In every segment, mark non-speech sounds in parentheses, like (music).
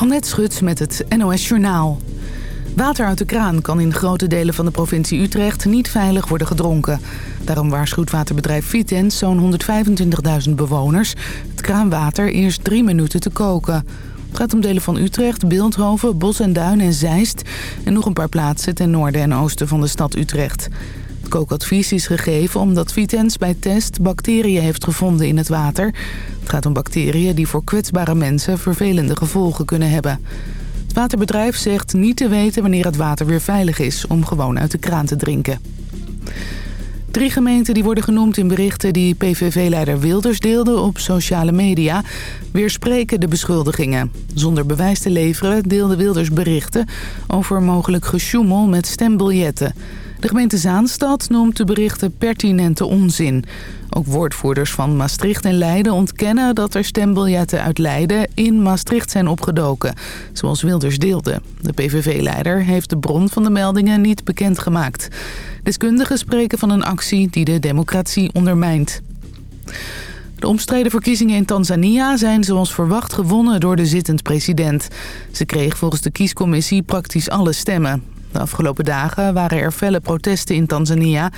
Annette Schut met het NOS Journaal. Water uit de kraan kan in grote delen van de provincie Utrecht niet veilig worden gedronken. Daarom waarschuwt waterbedrijf Vitens zo'n 125.000 bewoners... het kraanwater eerst drie minuten te koken. Het gaat om delen van Utrecht, Beeldhoven, Bos en Duin en Zeist... en nog een paar plaatsen ten noorden en oosten van de stad Utrecht. Het kookadvies is gegeven omdat Vitens bij test bacteriën heeft gevonden in het water. Het gaat om bacteriën die voor kwetsbare mensen vervelende gevolgen kunnen hebben. Het waterbedrijf zegt niet te weten wanneer het water weer veilig is om gewoon uit de kraan te drinken. Drie gemeenten die worden genoemd in berichten die PVV-leider Wilders deelde op sociale media... weerspreken de beschuldigingen. Zonder bewijs te leveren deelde Wilders berichten over mogelijk gesjoemel met stembiljetten. De gemeente Zaanstad noemt de berichten pertinente onzin. Ook woordvoerders van Maastricht en Leiden ontkennen dat er stembiljetten uit Leiden in Maastricht zijn opgedoken, zoals Wilders deelde. De PVV-leider heeft de bron van de meldingen niet bekendgemaakt. Deskundigen spreken van een actie die de democratie ondermijnt. De omstreden verkiezingen in Tanzania zijn zoals verwacht gewonnen door de zittend president. Ze kreeg volgens de kiescommissie praktisch alle stemmen. De afgelopen dagen waren er felle protesten in Tanzania.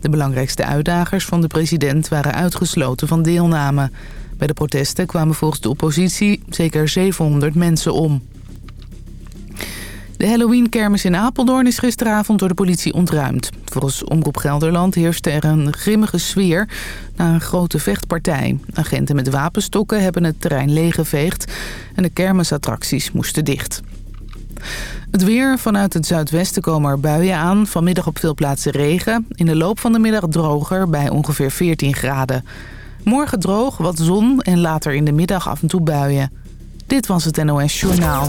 De belangrijkste uitdagers van de president waren uitgesloten van deelname. Bij de protesten kwamen volgens de oppositie zeker 700 mensen om. De Halloween-kermis in Apeldoorn is gisteravond door de politie ontruimd. Volgens Omroep Gelderland heerste er een grimmige sfeer na een grote vechtpartij. Agenten met wapenstokken hebben het terrein leeggeveegd en de kermisattracties moesten dicht. Het weer. Vanuit het zuidwesten komen er buien aan. Vanmiddag op veel plaatsen regen. In de loop van de middag droger bij ongeveer 14 graden. Morgen droog, wat zon en later in de middag af en toe buien. Dit was het NOS Journaal.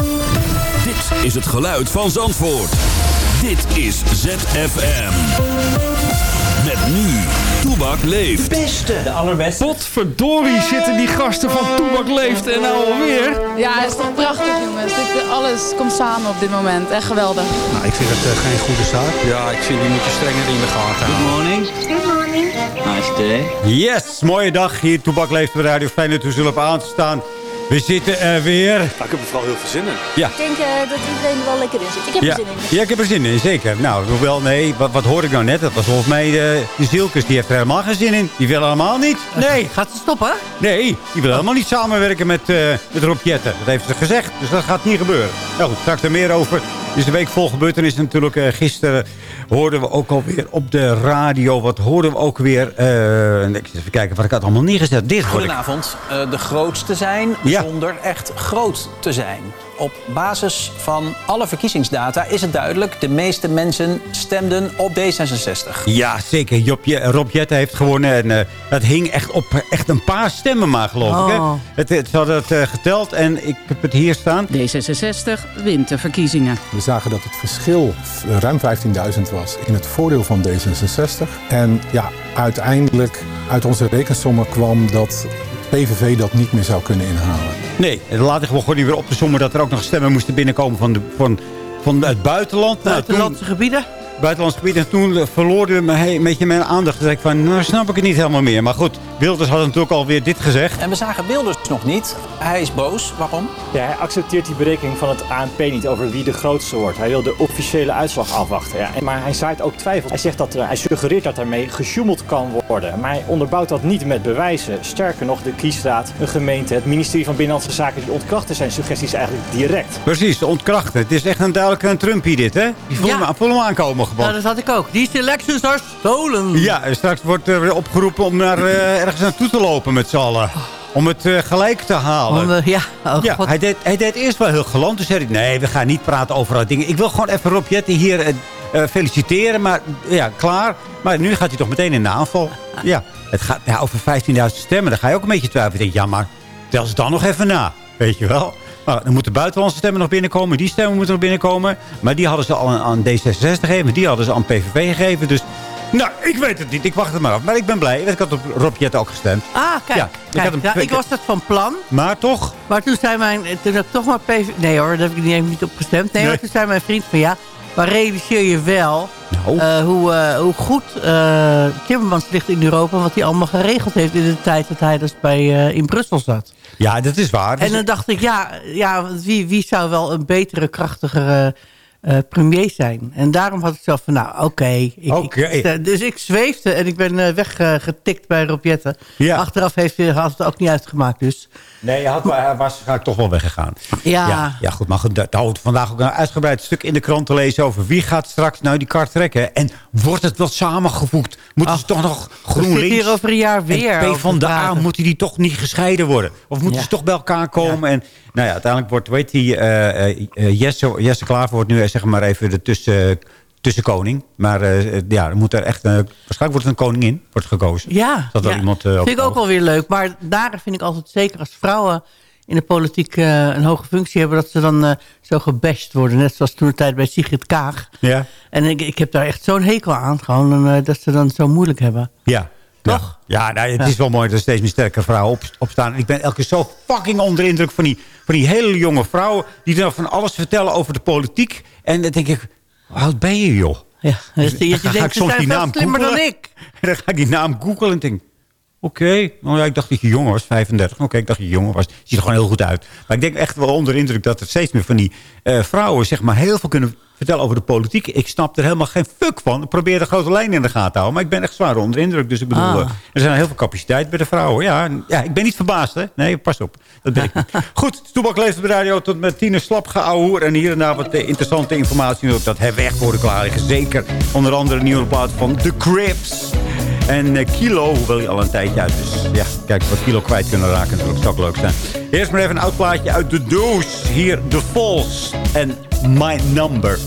Is het geluid van Zandvoort. Dit is ZFM. Met nu, Toebak leeft. Beste, de allerbeste. Potverdorie zitten die gasten van Toebak leeft en nou alweer. Ja, het is toch prachtig jongens. Dit, alles komt samen op dit moment. Echt geweldig. Nou, ik vind het uh, geen goede zaak. Ja, ik vind die moet je strenger in de gaten houden. Good morning. Good morning. Nice day. Yes, mooie dag hier. Toebak leeft bij Radio. Fijn dat u zullen op aan te staan. We zitten er weer. Nou, ik heb er vooral heel veel zin in. Ja. Ik denk uh, dat iedereen er wel lekker in zit. Ik heb ja. er zin in. Ja, ik heb er zin in, zeker. Nou, hoewel, nee, wat, wat hoor ik nou net? Dat was volgens mij de, de Zielkes, die heeft er helemaal geen zin in. Die wil helemaal niet. Nee. Gaat ze stoppen? Nee, die wil helemaal niet samenwerken met, uh, met Rob Jetten. Dat heeft ze gezegd, dus dat gaat niet gebeuren. Nou goed, straks er meer over. Dus de week vol gebeurtenis natuurlijk. Uh, gisteren hoorden we ook alweer op de radio. Wat hoorden we ook weer? Uh, ik zit even kijken wat ik had allemaal neergezet. Dit Goedenavond. Uh, de grootste zijn Ja. zonder echt groot te zijn. Op basis van alle verkiezingsdata is het duidelijk... de meeste mensen stemden op D66. Ja, zeker. Jobje, Rob Jetten heeft gewonnen. En uh, dat hing echt op echt een paar stemmen maar, geloof ik. Hè? Oh. Het, het, ze hadden het uh, geteld en ik heb het hier staan. D66 wint de verkiezingen. We zagen dat het verschil ruim 15.000 was in het voordeel van D66. En ja, uiteindelijk uit onze rekensommen kwam dat PVV dat niet meer zou kunnen inhalen. Nee, en later gewoon niet weer op te sommen dat er ook nog stemmen moesten binnenkomen van, de, van, van het buitenland. Buitenlandse nou, gebieden? Buitenlandse gebieden. En toen verloorde me een beetje mijn aandacht. Toen ik van, nou snap ik het niet helemaal meer. Maar goed, Wilders had natuurlijk alweer dit gezegd. En we zagen Wilders nog niet. Hij is boos. Waarom? Ja, hij accepteert die berekening van het ANP niet over wie de grootste wordt. Hij wil de officiële uitslag afwachten. Ja. Maar hij zaait ook twijfel. Hij, zegt dat, uh, hij suggereert dat daarmee gesjoemeld kan worden. Maar hij onderbouwt dat niet met bewijzen. Sterker nog, de kiesraad, een gemeente, het ministerie van Binnenlandse Zaken... die ontkrachten zijn suggesties eigenlijk direct. Precies, ontkrachten. Het is echt een duidelijk een Trumpie dit, hè? Die voel, Ja. hem, voel hem aankomen gewoon. Ja, dat had ik ook. These elections are stolen. Ja, en straks wordt er weer opgeroepen om naar, uh, ergens naartoe te lopen met z'n allen. Om het uh, gelijk te halen. Om, uh, ja, oh, ja hij, deed, hij deed eerst wel heel geland. Toen zei hij, nee, we gaan niet praten over dat dingen. Ik wil gewoon even Rob Jetten hier uh, feliciteren. Maar ja, klaar. Maar nu gaat hij toch meteen in de aanval. Ja, het gaat ja, over 15.000 stemmen. Dan ga je ook een beetje twijfelen. Ik denk, ja, maar tel ze dan nog even na. Weet je wel? Nou, dan moeten buitenlandse stemmen nog binnenkomen. Die stemmen moeten nog binnenkomen. Maar die hadden ze al aan, aan D66 gegeven. Die hadden ze aan PVV gegeven. Dus nou, ik weet het niet. Ik wacht het maar af. Maar ik ben blij. Ik had op Rob Jet ook gestemd. Ah, kijk. Ja, kijk, ik had hem- ja, ik was dat van plan. Maar toch? Maar toen zei mijn... Toen heb ik toch maar PV... Nee hoor, daar heb ik niet, niet op gestemd. Nee, toen zei mijn vriend van ja... Maar realiseer je wel Nou. eh, hoe, eh, hoe goed eh, Timmermans ligt in Europa... wat hij allemaal geregeld heeft in de tijd dat hij dus bij, in Brussel zat. Ja, dat is waar. En dan dacht ik, ja, ja wie, wie zou wel een betere, krachtigere eh, premier zijn? En daarom had ik zelf van, nou, oké. ik- eh, dus ik zweefde en ik ben eh, weggetikt bij Rob Jetten. Ja. Achteraf heeft hij had het ook niet uitgemaakt, dus... Nee, hij, had, hij was ga ik toch wel weggegaan. Ja. ja, ja, goed. Maar goed, daar daar houdt vandaag ook een uitgebreid stuk in de krant te lezen over wie gaat straks nou die kar trekken. En wordt het wel samengevoegd? Moeten ze toch nog GroenLinks hier over een jaar weer en P van de A, moeten die toch niet gescheiden worden? Of moeten Ja. ze toch bij elkaar komen? En nou ja, uiteindelijk wordt, weet die, eh, eh, eh, Jesse, Jesse Klaver wordt nu zeg maar even de tussen, tussenkoning. Maar eh, ja, er moet er echt, eh, waarschijnlijk wordt er een koningin wordt gekozen. Ja, Dat ja. iemand vind ik ook wel weer leuk. Maar daar vind ik altijd zeker als vrouwen in de politiek een hoge functie hebben... dat ze dan zo gebashed worden. Net zoals toen de tijd bij Sigrid Kaag. Ja, En ik, ik heb daar echt zo'n hekel aan. Gewoon dat ze dan zo moeilijk hebben. ja. Toch? Ja, ja nou, het is wel mooi dat er steeds meer sterke vrouwen op, opstaan. Ik ben elke keer zo fucking onder de indruk van die, van die hele jonge vrouwen... die dan van alles vertellen over de politiek. En dan denk ik, hoe oud ben je, joh? Ja, dus je, je denkt, ze zijn veel slimmer dan ik. En (laughs) dan ga ik die naam googlen en denk... Oké, nou ja, ik dacht dat je jonger was, 35. Oké, ik dacht dat je jonger was. Ziet er gewoon heel goed uit. Maar ik denk echt wel onder de indruk dat er steeds meer van die eh, vrouwen... zeg maar heel veel kunnen vertellen over de politiek. Ik snap er helemaal geen fuck van. Ik probeer de grote lijnen in de gaten te houden. Maar ik ben echt zwaar onder de indruk. Dus ik bedoel, Ah. eh, er zijn heel veel capaciteit bij de vrouwen. Ja, ja, ik ben niet verbaasd, hè. Nee, pas op. Dat ben ik niet. (laughs) Goed, Toebak leeft op de radio tot met tien uur slap geouwehoer. En hier en daar wat eh, interessante informatie. Dat hebben we echt voor de klaar liggen. Zeker onder andere een nieuwe plaat van The Crips. En eh, Kilo, hoewel hij al een tijdje uit is. Ja, kijk, wat Kilo kwijt kunnen raken natuurlijk. zou leuk zijn. Eerst maar even een oud plaatje uit de doos. Hier, The Falls en My Number.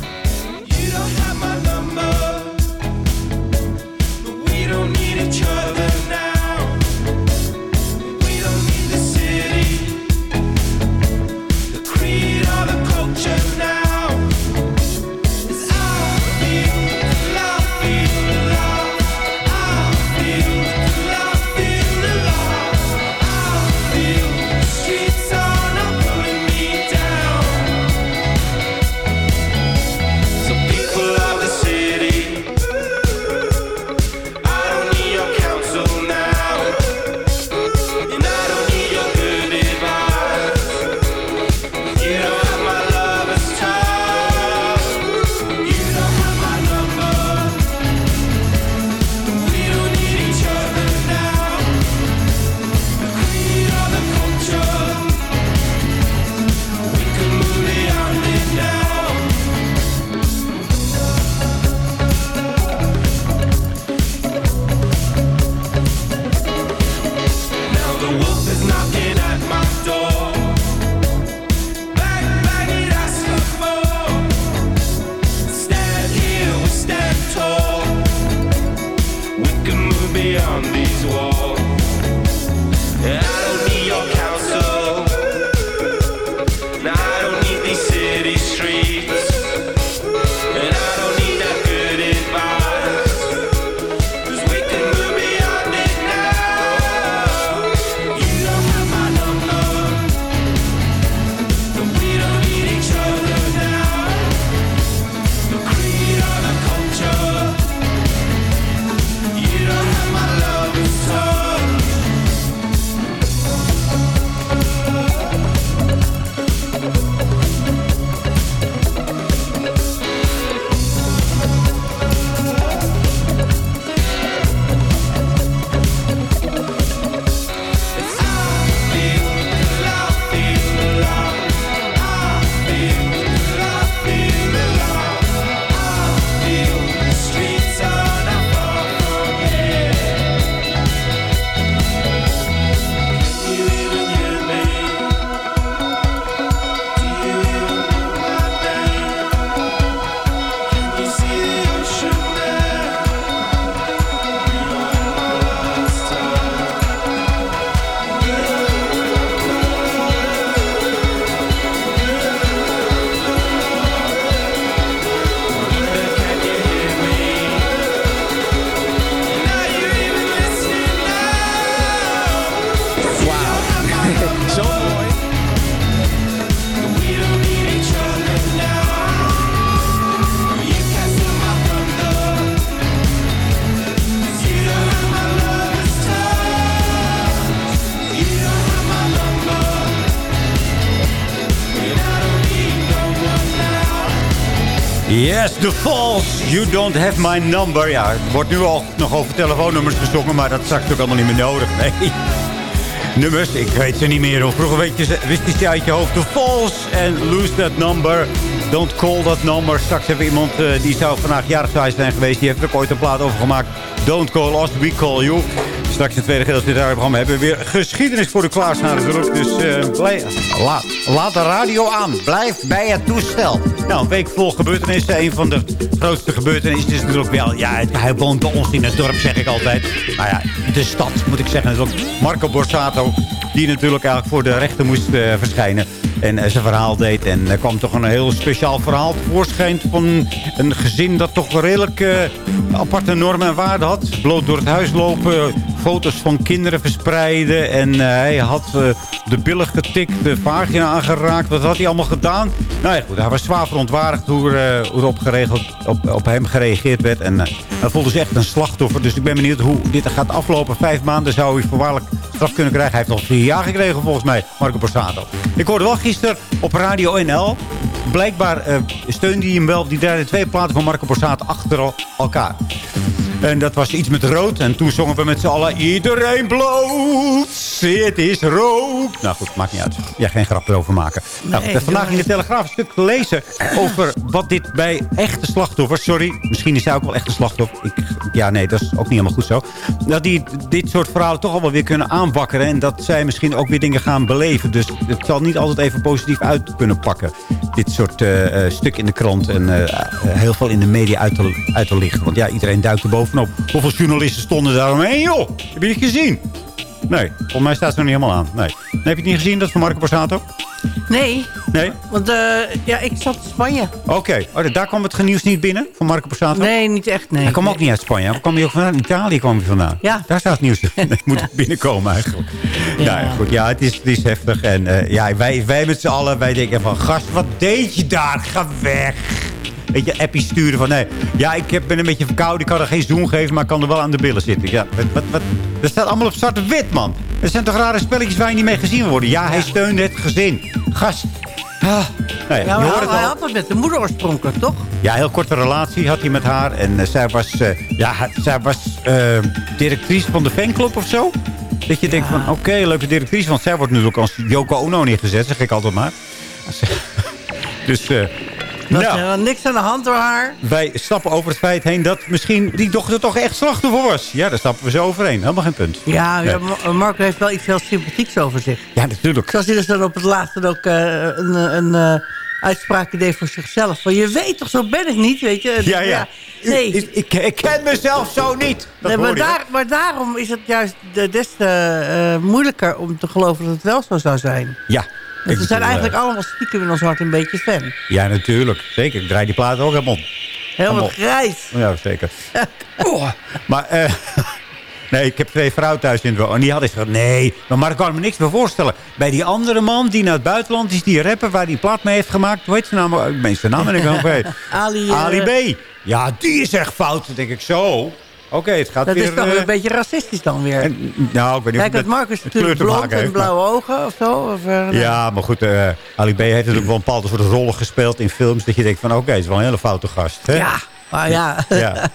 Yes, The Falls. You don't have my number. Ja, het wordt nu al nog over telefoonnummers gezongen, maar dat is straks ook allemaal niet meer nodig. (laughs) Nee. Nummers, ik weet ze niet meer. Hoor. Vroeger weet wist je ze uit je hoofd. The Falls en Lose That Number. Don't Call That Number. Straks hebben we iemand eh, die zou vandaag jarig zijn geweest. Die heeft er ooit een plaat over gemaakt. Don't Call Us, We Call You. Straks in het tweede gedeelte het programma hebben we weer geschiedenis voor de klaarstaan. Dus eh, blij- laat, laat de radio aan. Blijf bij het toestel. Nou, een week vol gebeurtenissen. Een van de grootste gebeurtenissen is natuurlijk wel... Ja, hij woont bij ons in het dorp, zeg ik altijd. Nou ja, de stad, moet ik zeggen. Ook Marco Borsato, die natuurlijk eigenlijk voor de rechter moest eh, verschijnen. En eh, zijn verhaal deed. En er kwam toch een heel speciaal verhaal tevoorschijn van een gezin dat toch redelijk eh, aparte normen en waarden had. Bloot door het huis lopen, foto's van kinderen verspreiden. En eh, hij had eh, de billen getikt, de vagina aangeraakt. Wat had hij allemaal gedaan? Nou ja, goed, hij was zwaar verontwaardigd hoe, eh, hoe er op, geregeld, op, op hem gereageerd werd. En hij voelde zich echt een slachtoffer. Dus ik ben benieuwd hoe dit gaat aflopen. Vijf maanden zou hij voorwaardelijk straf kunnen krijgen. Hij heeft al vier jaar gekregen volgens mij, Marco Borsato. Ik hoorde wel gisteren op Radio NL. Blijkbaar eh, steunde hij hem wel. Die derde twee platen van Marco Borsato achter el- elkaar. En dat was iets met rood. En toen zongen we met z'n allen... Iedereen bloot, het is rood. Nou goed, maakt niet uit. Ja, geen grap erover maken. nou, Nee, vandaag in de Telegraaf een stuk gelezen... over wat dit bij echte slachtoffers... Sorry, misschien is hij ook wel echt een slachtoffer. Ik, ja, nee, dat is ook niet helemaal goed zo. Dat die dit soort verhalen toch al wel weer kunnen aanwakkeren. En dat zij misschien ook weer dingen gaan beleven. Dus het zal niet altijd even positief uit kunnen pakken. Dit soort eh, eh, stuk in de krant. En eh, heel veel in de media uit te, uit te lichten. Want ja, iedereen duikt er bovenop. Hoeveel journalisten stonden daar omheen, joh? Heb je het gezien? Nee, volgens mij staat ze nog niet helemaal aan. Nee. Nee, heb je het niet gezien, dat van Marco Borsato? Nee, Nee? want eh, ja, ik zat in Spanje. Oké, oh, daar kwam het nieuws niet binnen van Marco Borsato? Nee, niet echt, nee. Hij kwam ook niet uit Spanje. Waar kwam hij ook vandaan? Italië kwam hij vandaan. Ja. Daar staat het nieuws. Nee, (laughs) moet binnenkomen eigenlijk. Ja, ja, goed. Ja, het is, het is heftig. En eh, ja, wij, wij met z'n allen, wij denken van... Gast, wat deed je daar? Ga weg. Weet je, appie sturen van... Nee, ja, ik heb- ben een beetje verkouden. Ik kan er geen zoen geven, maar ik kan er wel aan de billen zitten. Ja, wat, wat, wat, dat staat allemaal op zwart-wit, man. Er zijn toch rare spelletjes waar je niet mee gezien wordt. Ja, hij steunde het gezin. Gast. Ah, Ja, je hoort het hij al. had het met de moeder oorspronkelijk, toch? Ja, heel korte relatie had hij met haar. En eh, zij was, eh, ja, zij was eh, directrice van de fanclub of zo. Dat je denkt van, oké, leuke directrice. Want zij wordt natuurlijk als Yoko Ono neergezet, zeg ik altijd maar. (laughs) Dus eh, Er was nou, helemaal niks aan de hand door haar. wij stappen over het feit heen dat misschien die dochter toch echt slachtoffer was. Ja, daar stappen we zo overheen. Helemaal geen punt. Ja, Nee. ja, Ma- Marco heeft wel iets heel sympathieks over zich. Ja, natuurlijk. Zoals hij dus dan op het laatste ook eh, een, een eh, uitspraak deed voor zichzelf. Van, je weet toch, zo ben ik niet, weet je? Ja, ja. Nee, Ik, ik, ik ken mezelf zo niet. Dat nee maar, daar, maar daarom is het juist de- des te eh, moeilijker om te geloven dat het wel zo zou zijn. Ja. Ik we zijn eigenlijk allemaal stiekem in ons hart een beetje fan. eh, Ja, natuurlijk. Zeker. Ik draai die plaat ook helemaal om. Helemaal grijs. Ja, zeker. (laughs) Oh, maar, eh, (laughs) nee, ik heb twee vrouwen thuis in het. En die hadden gezegd, nee, maar Mark kan me niks meer voorstellen. Bij die andere man die naar het buitenland is, die rapper waar die plaat mee heeft gemaakt. Hoe heet ze naam? Ik ben zijn naam en ik vergeten. (laughs) Ali, eh, Ali B. Ja, die is echt fout. Dan denk ik zo. Oké, het gaat Dat weer... is toch eh, een beetje racistisch dan weer. en, nou, ik weet niet Kijk, of het Marcus natuurlijk blond en maar- blauwe ogen of zo. Of, eh, nee. Ja, maar goed, eh Ali B heeft natuurlijk wel een bepaalde soort rollen gespeeld in films. Dat je denkt van, oké, het is wel een hele foute gast. Hè? Ja, maar ja. (laughs) ja.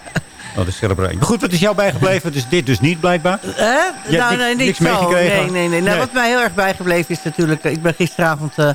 Oh, de scherpe brein. Maar goed, wat is jou bijgebleven? Dus dit dus niet, blijkbaar. Hè? Je hebt nou, niks- nee, niet niks zo. meegekregen? Nee, nee, nee. Nou, Nee. Wat mij heel erg bijgebleven is natuurlijk... eh, Ik ben gisteravond eh,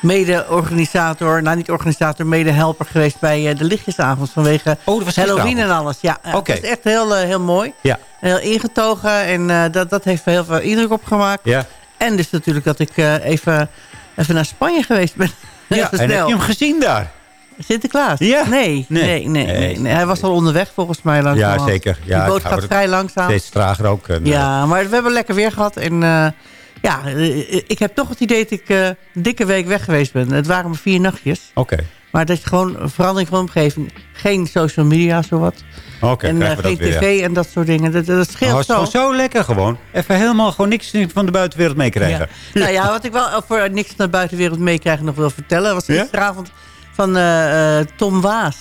mede-organisator... Nou, niet organisator, mede-helper geweest bij eh, de lichtjesavond... vanwege Oh, dat was Halloween en alles. Ja, ja, Oké. het is echt heel, eh, heel mooi. Ja. Heel ingetogen. En eh, dat, dat heeft heel veel indruk opgemaakt. Ja. En dus natuurlijk dat ik eh, even, even naar Spanje geweest ben. (laughs) Ja, en heb je hem gezien daar? Sinterklaas? Ja. Nee, Nee. nee, nee. Hij was al onderweg volgens mij. Ja, langzamerhand. zeker. Ja, Die boot gaat vrij langzaam. Steeds trager ook. Eh, Ja, maar we hebben lekker weer gehad. En eh, ja, eh, ik heb toch het idee dat ik eh, een dikke week weg geweest ben. Het waren maar vier nachtjes. Oké. Maar dat je gewoon een verandering van omgeving. Geen social media, zowat. Oké, en eh, geen weer, tv en dat soort dingen. Dat, dat Oh, scheelt het is zo. gewoon zo lekker gewoon. Even helemaal gewoon niks van de buitenwereld meekrijgen. Ja. Nou ja, wat ik wel voor niks naar de buitenwereld meekrijgen nog wil vertellen... was Ja? gisteravond van eh, eh, Tom Waas.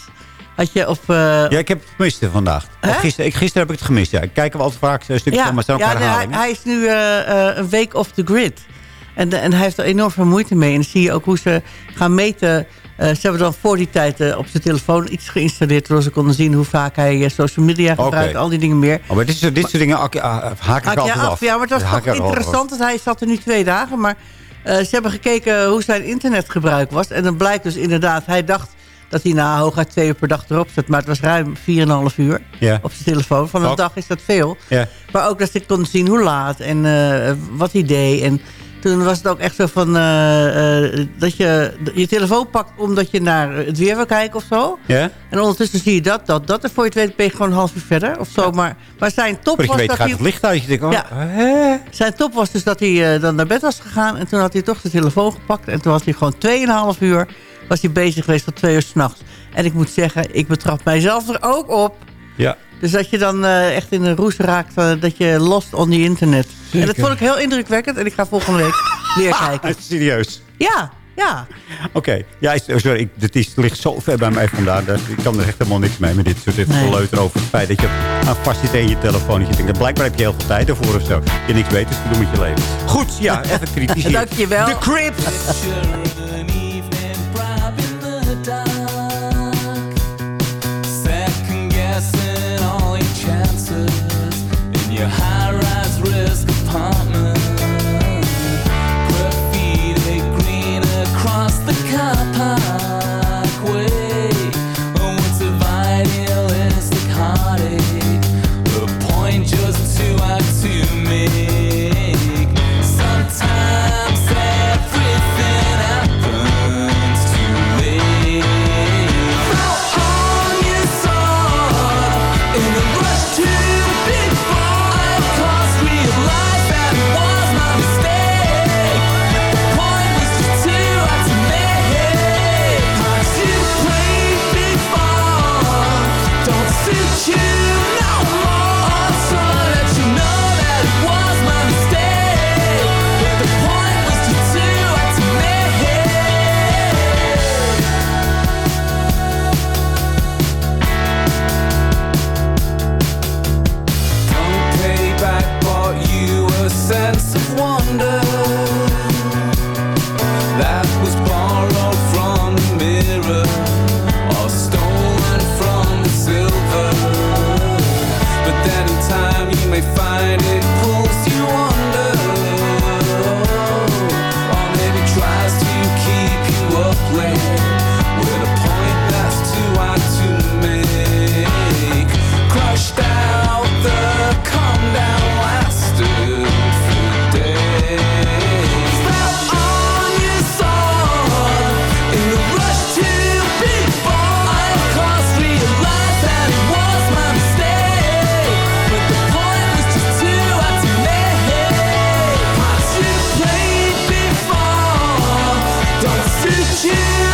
Had je op... eh, Ja, ik heb het gemist eh, vandaag. Of gisteren, ik, gisteren heb ik het gemist, ja. Kijken we altijd vaak een stukje van, ook ja, nee, hij, hij is nu eh, eh, een week off the grid. En, en hij heeft er enorm veel moeite mee. En dan zie je ook hoe ze gaan meten... Eh, ze hebben dan voor die tijd eh, op zijn telefoon iets geïnstalleerd... zodat ze konden zien hoe vaak hij eh, social media gebruikt. Al die dingen meer. Oh, maar dit, is, dit soort dingen ak- ah, haak ik altijd af? af. Ja, maar het was haak toch er interessant. Dat hij zat er nu twee dagen. Maar eh, ze hebben gekeken hoe zijn internetgebruik was. En dan blijkt dus inderdaad... Hij dacht dat hij na hooguit twee uur per dag erop zet. Maar het was ruim 4,5 uur Ja. op zijn telefoon. Van een Ook. dag is dat veel. Ja. Maar ook dat ze konden zien hoe laat en eh, wat hij deed. En toen was het ook echt zo van... eh, eh, dat je je telefoon pakt omdat je naar het weer wil kijken of zo. Ja? En ondertussen zie je dat, dat, dat. En voor je het weet ben je gewoon een half uur verder of zo. Maar, maar zijn top was weet dat gaat hij... het licht uit. Je denkt, oh, Ja. hè? Zijn top was dus dat hij dan naar bed was gegaan. En toen had hij toch zijn telefoon gepakt. En toen was hij gewoon 2,5 uur was hij bezig geweest tot twee uur s'nachts. En ik moet zeggen, ik betrap mijzelf er ook op. Ja. Dus dat je dan eh, echt in een roes raakt, eh, dat je lost on the internet. En dat vond ik heel indrukwekkend. En ik ga volgende week (laughs) weer kijken. Serieus? Ja, ja. Oké. Ja, oh, sorry, ik, dit is, ligt zo ver bij mij vandaan. Dat, ik kan er echt helemaal niks mee met dit soort dit Nee. geleuter over het feit dat je aan vast zit in je telefoon. Dat je denkt, blijkbaar heb je heel veel tijd ervoor of zo. Je niks beters te doen met je leven. Goed, ja, (laughs) even kritisch hier. Dankjewel. The Crips. (laughs) choose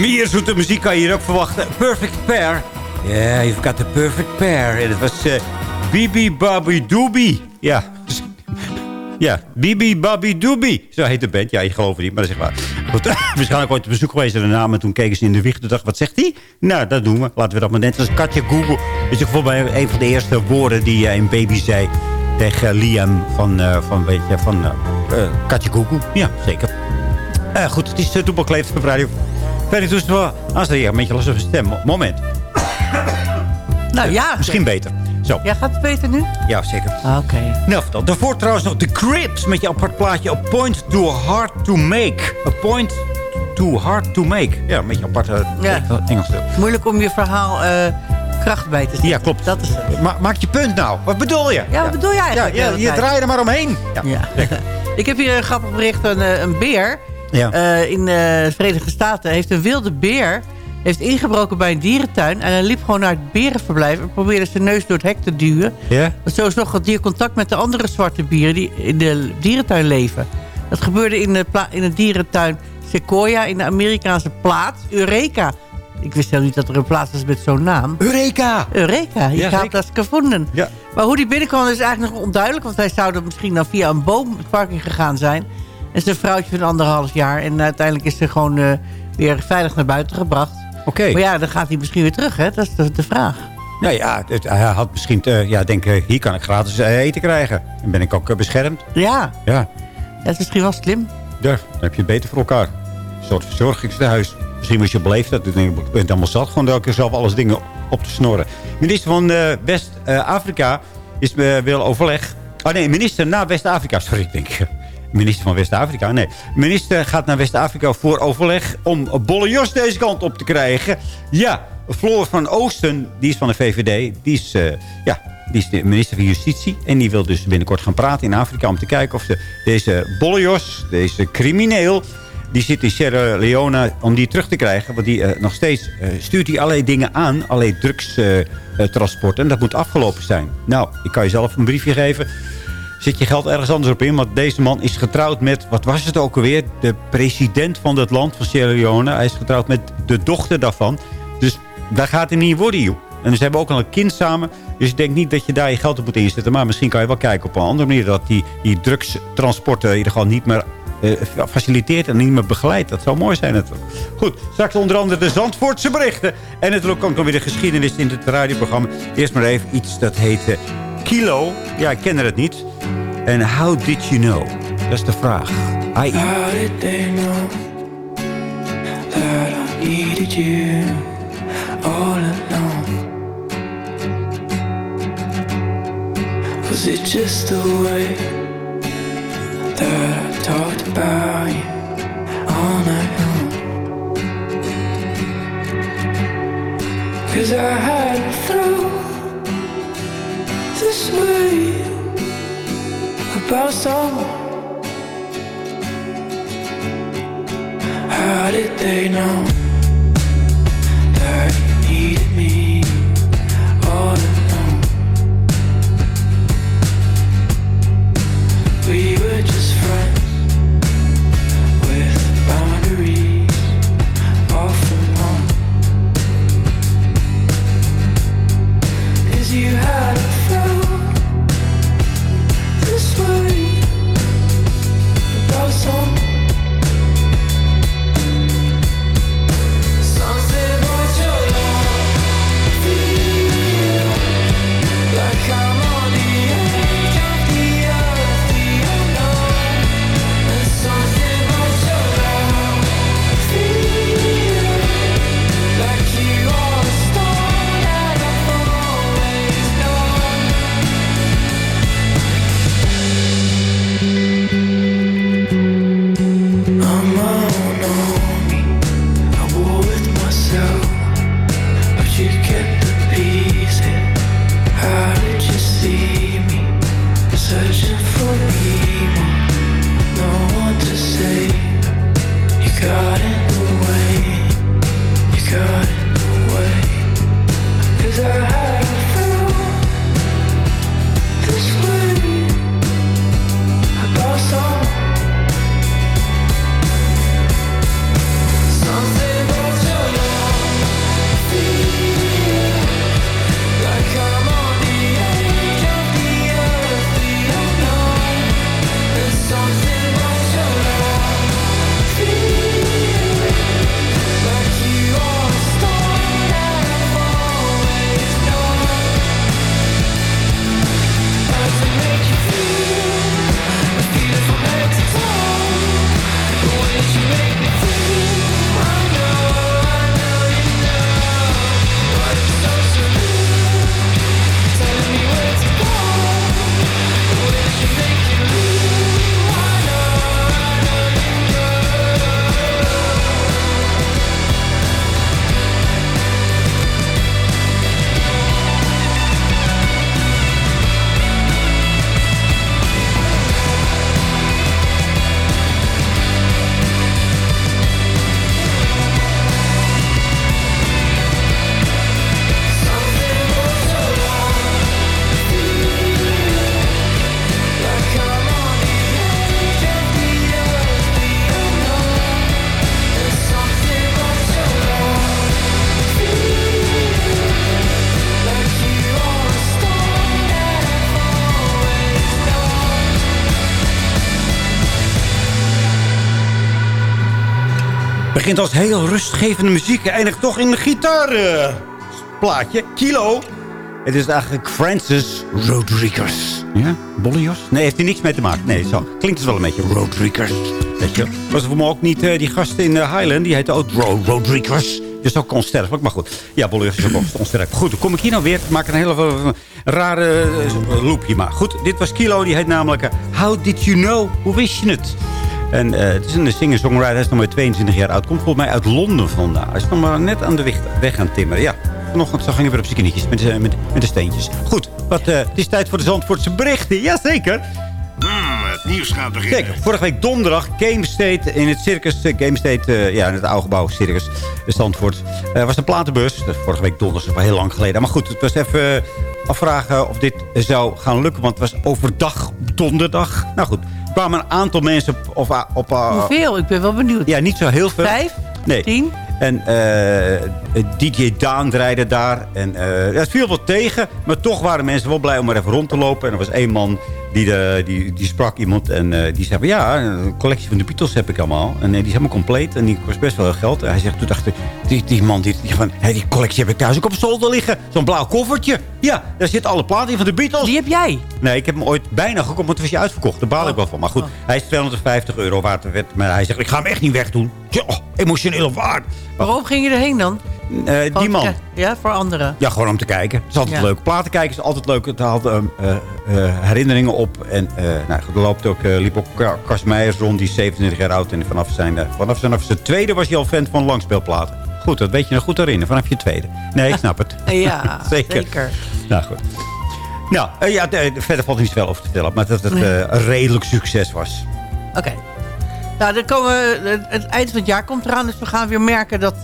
Meer zoete muziek kan je hier ook verwachten. Perfect Pair. Yeah, you've got the perfect pair. En het was eh, Bibi Babi Doobie. Ja. (laughs) Ja, Bibi Babi Doobie. Zo heet de band. Ja, je gelooft het niet, maar dat is echt waar. Goed, (laughs) waarschijnlijk ooit op bezoek geweest naar de naam. En toen keken ze in de wicht en dachten, wat zegt hij? Nou, dat doen we. Laten we dat maar net als Katja Google. Is ook volgens mij een van de eerste woorden die eh, een baby zei tegen Liam van, eh, van, weet je, van eh, eh, Katja Google. Ja, zeker. Eh, goed, het is uh, Toepakleef Verder doet het wel. Als er een beetje last van stem. Moment. Nou ja. Misschien beter. Zo. Ja, gaat het beter nu? Ja, zeker. Oké. Nou, dan. Daarvoor trouwens nog The Crips met je apart plaatje. A Point Too Hard To Make. A Point Too Hard To Make. Ja, een beetje apart uh, Ja. Engels. Moeilijk om je verhaal eh, kracht bij te zetten. Ja, klopt. Dat is het. Ma maak je punt nou. Wat bedoel je? Ja, wat bedoel jij eigenlijk? ja, je draait er maar omheen. Ja. Ja. (laughs) Ik heb hier een grappig bericht. Een, eh, een beer Ja. eh, in eh, de Verenigde Staten heeft een wilde beer heeft ingebroken bij een dierentuin. En hij liep gewoon naar het berenverblijf en probeerde zijn neus door het hek te duwen. Ja? Zo zocht het dier contact met de andere zwarte bieren die in de dierentuin leven. Dat gebeurde in de, in de dierentuin Sequoia in de Amerikaanse plaats Eureka. Ik wist helemaal niet dat er een plaats was met zo'n naam. Eureka! Eureka, je Ja, gaat dat gevonden. Ja. Maar hoe die binnenkwam is eigenlijk nog onduidelijk. Want hij zou er misschien dan via een boom het park in gegaan zijn. En zijn vrouwtje van anderhalf jaar. En uiteindelijk is ze gewoon eh, weer veilig naar buiten gebracht. Oké. Maar ja, dan gaat hij misschien weer terug, hè? Dat is de, de vraag. Nou ja, het, hij had misschien... eh, ja, denk, eh, hier kan ik gratis eh, eten krijgen. En ben ik ook beschermd. Ja, Ja, dat is misschien wel slim. daar dan heb je het beter voor elkaar. Een soort verzorgingshuis. Misschien was je beleefd dat. Je bent allemaal zat. Gewoon elke keer zelf alles dingen op te snorren. Minister van West-Afrika is eh, wil overleg. Oh nee, minister naar West-Afrika. Sorry, ik denk. eh, Minister van West-Afrika, nee. Minister gaat naar West-Afrika voor overleg om Bolle Jos deze kant op te krijgen. Ja, Floor van Oosten, die is van de VVD. Die is, eh, ja, die is de minister van Justitie. En die wil dus binnenkort gaan praten in Afrika... om te kijken of ze deze Bolle Jos, deze crimineel... die zit in Sierra Leone om die terug te krijgen. Want die eh, nog steeds eh, stuurt hij allerlei dingen aan. Allerlei drugstransporten. en dat moet afgelopen zijn. Nou, ik kan je zelf een briefje geven. Zet je geld ergens anders op in. Want deze man is getrouwd met, wat was het ook alweer? De president van dat land, van Sierra Leone. Hij is getrouwd met de dochter daarvan. Dus daar gaat het niet worden, joh. En ze hebben ook al een kind samen. Dus ik denk niet dat je daar je geld op moet inzetten. Maar misschien kan je wel kijken op een andere manier... dat die, die drugstransporten in ieder geval niet meer eh, faciliteert en niet meer begeleidt. Dat zou mooi zijn natuurlijk. Goed, straks onder andere de Zandvoortse berichten. En natuurlijk ook nog weer de geschiedenis in het radioprogramma. Eerst maar even iets dat heet Kilo. Ja, ik ken het niet. En how did you know? Dat is de vraag. Ai. How did they know that I needed you all alone? Was it just the way that I talked about you all night long? Cause I hadn't felt this way someone. How did they know Begint als heel rustgevende muziek. en Eindigt toch in een gitaarplaatje. Kilo. Het is eigenlijk Francis Rodriguez. Ja? Bollios? Nee, heeft er niks mee te maken. Nee, zo. Klinkt dus wel een beetje Rodriguez. Weet je? Was voor mij ook niet eh, die gast in eh, Highland? Die heette ook Ro Rodriguez. Dus ook onsterfelijk, maar goed. Ja, Bollios is ook onsterfelijk. Goed, dan kom ik hier nou weer. Ik maak een hele eh, rare uh, loopje. Maar goed, dit was Kilo. Die heet namelijk How Did You Know? Hoe wist je het? En eh, het is een singer-songwriter. Hij is nog maar 22 jaar oud. Komt volgens mij uit Londen vandaan. Hij is nog maar net aan de weg, weg aan timmeren. Ja, vanochtend zag ik weer op zijn knietjes met, eh, met, met de steentjes. Goed, wat, eh, het is tijd voor de Zandvoortse berichten. Jazeker. Hmm, het nieuws gaat beginnen. Zeker. Vorige week donderdag Game State in het circus. Game State, ja, in het oude gebouw circus. Zandvoort. Eh was een platenbus. Vorige week donderdag, dat is wel heel lang geleden. Maar goed, het was even... afvragen of dit zou gaan lukken. Want het was overdag donderdag. Nou goed, kwamen een aantal mensen op... op, op eh, Hoeveel? Ik ben wel benieuwd. Ja, niet zo heel veel. Vijf? Nee. Tien? En eh, DJ Daan draaide daar. En eh, het viel wat tegen. Maar toch waren mensen wel blij om er even rond te lopen. En er was één man die, de, die, die sprak iemand. En eh, die zei van ja, een collectie van de Beatles heb ik allemaal. En eh, die is helemaal compleet. En die kost best wel veel geld. En hij zegt, toen dacht ik, die, die man die, die van, hey, die collectie heb ik thuis ook op zolder liggen. Zo'n blauw koffertje. Ja, daar zitten alle platen in van de Beatles. Die heb jij? Nee, ik heb hem ooit bijna gekocht, maar toen was hij uitverkocht. Daar baal ik wel van. Maar goed, hij is 250 euro waard. Maar hij zegt, ik ga hem echt niet wegdoen. Ja, emotionele waarde. Waarom ging je erheen dan? Eh, die man. Ja, voor anderen. Ja, gewoon om te kijken. Het is altijd Ja. leuk. Platen kijken is altijd leuk. Het haalt eh, eh, eh, herinneringen op. En nou, goed, er loopt ook, liep ook Ka- Cas Meijers rond. Die is 27 jaar oud. En vanaf zijn, vanaf zijn, vanaf zijn tweede was hij al fan van langspeelplaten. Goed, dat weet je nog goed herinneren. Vanaf je tweede. Nee, ik snap het. (laughs) Ja, (laughs) Zeker. zeker. Nou, goed. Nou, ja, de- de- verder valt er niet zoveel over te vertellen. Maar dat het een redelijk succes was. Oké. Nou, dan komen het- eind van het jaar komt eraan. Dus we gaan weer merken dat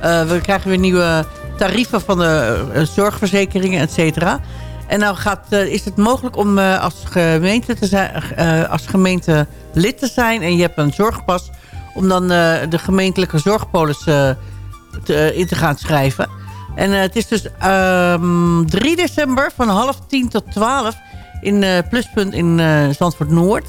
we krijgen weer nieuwe tarieven van de eh, zorgverzekeringen, et cetera. En nou gaat, eh, is het mogelijk om eh, als, gemeente te zijn, eh, als gemeente lid te zijn... en je hebt een zorgpas... om dan eh, de gemeentelijke zorgpolis eh, te, eh, in te gaan schrijven. En eh, het is dus ehm 3 december van half tien tot 12 in eh, Pluspunt in eh, Zandvoort Noord.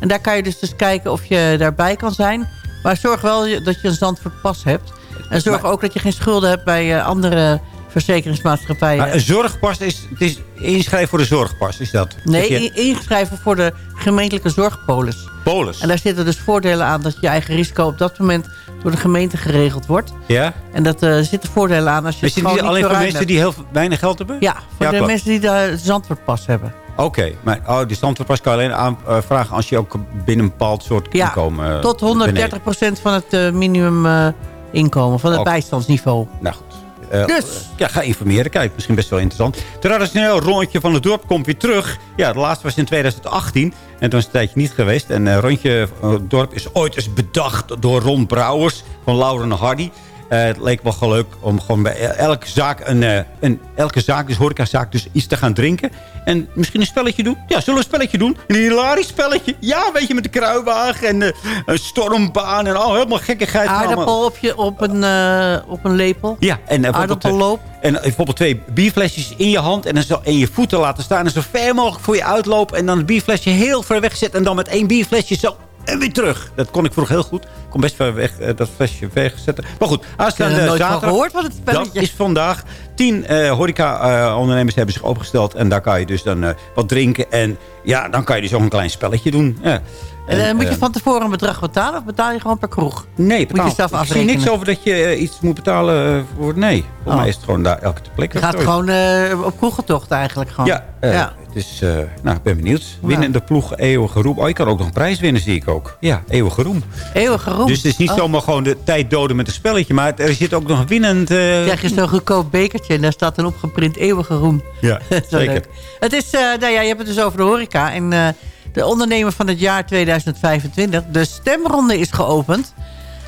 En daar kan je dus, dus kijken of je daarbij kan zijn. Maar zorg wel dat je een Zandvoort pas hebt. En zorg ook dat je geen schulden hebt bij eh, andere verzekeringsmaatschappijen. Maar een zorgpas is, het is inschrijven voor de zorgpas, is dat? Nee, je- in- ingeschreven voor de gemeentelijke zorgpolis. Polis. En daar zitten dus voordelen aan dat je eigen risico op dat moment door de gemeente geregeld wordt. Ja? En dat eh zitten voordelen aan als je het is gewoon niet alleen voor mensen hebt. die heel weinig geld hebben? Ja, voor Ja, de klopt. mensen die de Zandvoortpas hebben. Oké, maar oh, die standaardpas kan je alleen aanvragen als je ook binnen een bepaald soort Ja, inkomen... eh, tot beneden. 130% van het eh, minimum eh, inkomen, van het bijstandsniveau. Nou goed. Eh, Dus. Ja, ga informeren. Kijk, misschien best wel interessant. Traditioneel rondje van het dorp komt weer terug. Ja, het laatste was in 2018. En toen is het een tijdje niet geweest. En eh rondje van het dorp is ooit eens bedacht door Ron Brouwers van Lauren Hardy. Eh, het leek wel gewoon leuk om gewoon bij elke zaak, een, eh, een, elke zaak, dus horecazaak, dus iets te gaan drinken. En misschien een spelletje doen. Ja, zullen we een spelletje doen? Een hilarisch spelletje. Ja, weet je, met de kruiwagen en eh, een stormbaan en al helemaal gekkigheid. Aardappel op, je, op, een, op een lepel. Ja, en Aardappelloop. En bijvoorbeeld twee bierflesjes in je hand en dan zo in je voeten laten staan. En zo ver mogelijk voor je uitlopen. En dan het bierflesje heel ver weg zetten. En dan met één bierflesje zo en weer terug. Dat kon ik vroeger heel goed. Ik kon best ver weg eh, dat flesje wegzetten. Maar goed, aanstaande er nooit van zaterdag. gehoord van het spelletje. Dat is vandaag. Tien eh horeca-ondernemers hebben zich opgesteld. En daar kan je dus dan eh, wat drinken. En ja, dan kan je dus ook een klein spelletje doen. Ja. En, eh, moet je eh, van tevoren een bedrag betalen of betaal je gewoon per kroeg? Nee, Moet betaal. je zelf Ik zie niks over dat je eh, iets moet betalen eh, voor... Nee, volgens Oh. mij is het gewoon daar elke plek. Je gaat gewoon eh, op kroegentocht eigenlijk gewoon. Ja, eh, ja. het is, eh, nou, ik ben benieuwd. Winnende ploeg, eeuwige roem. Oh, je kan ook nog een prijs winnen, zie ik ook. Ja, eeuwige roem. Eeuwige roem. Dus het is niet Oh. zomaar gewoon de tijd doden met een spelletje. Maar er zit ook nog winnend... eh, krijg je zo'n goedkoop bekertje en daar staat dan opgeprint eeuwige roem. Ja, (laughs) zeker. leuk. Het is, eh, nou ja, je hebt het dus over de horeca. En eh, de ondernemer van het jaar 2025. De stemronde is geopend.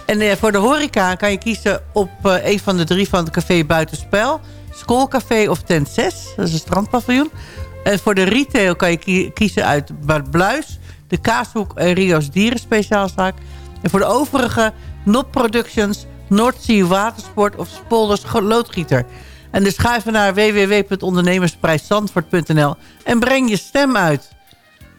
En eh, voor de horeca kan je kiezen op eh, een van de drie van het café Buitenspel. Schoolcafé of Tent 6. Dat is een strandpaviljoen. En voor de retail kan je kie- kiezen uit Bluis. De Kaashoek en Rio's Dierenspeciaalzaak. En voor de overige Nop Productions, Noordzee Watersport of Spolders Loodgieter. En dus ga naar www.ondernemersprijszandvoort.nl en breng je stem uit.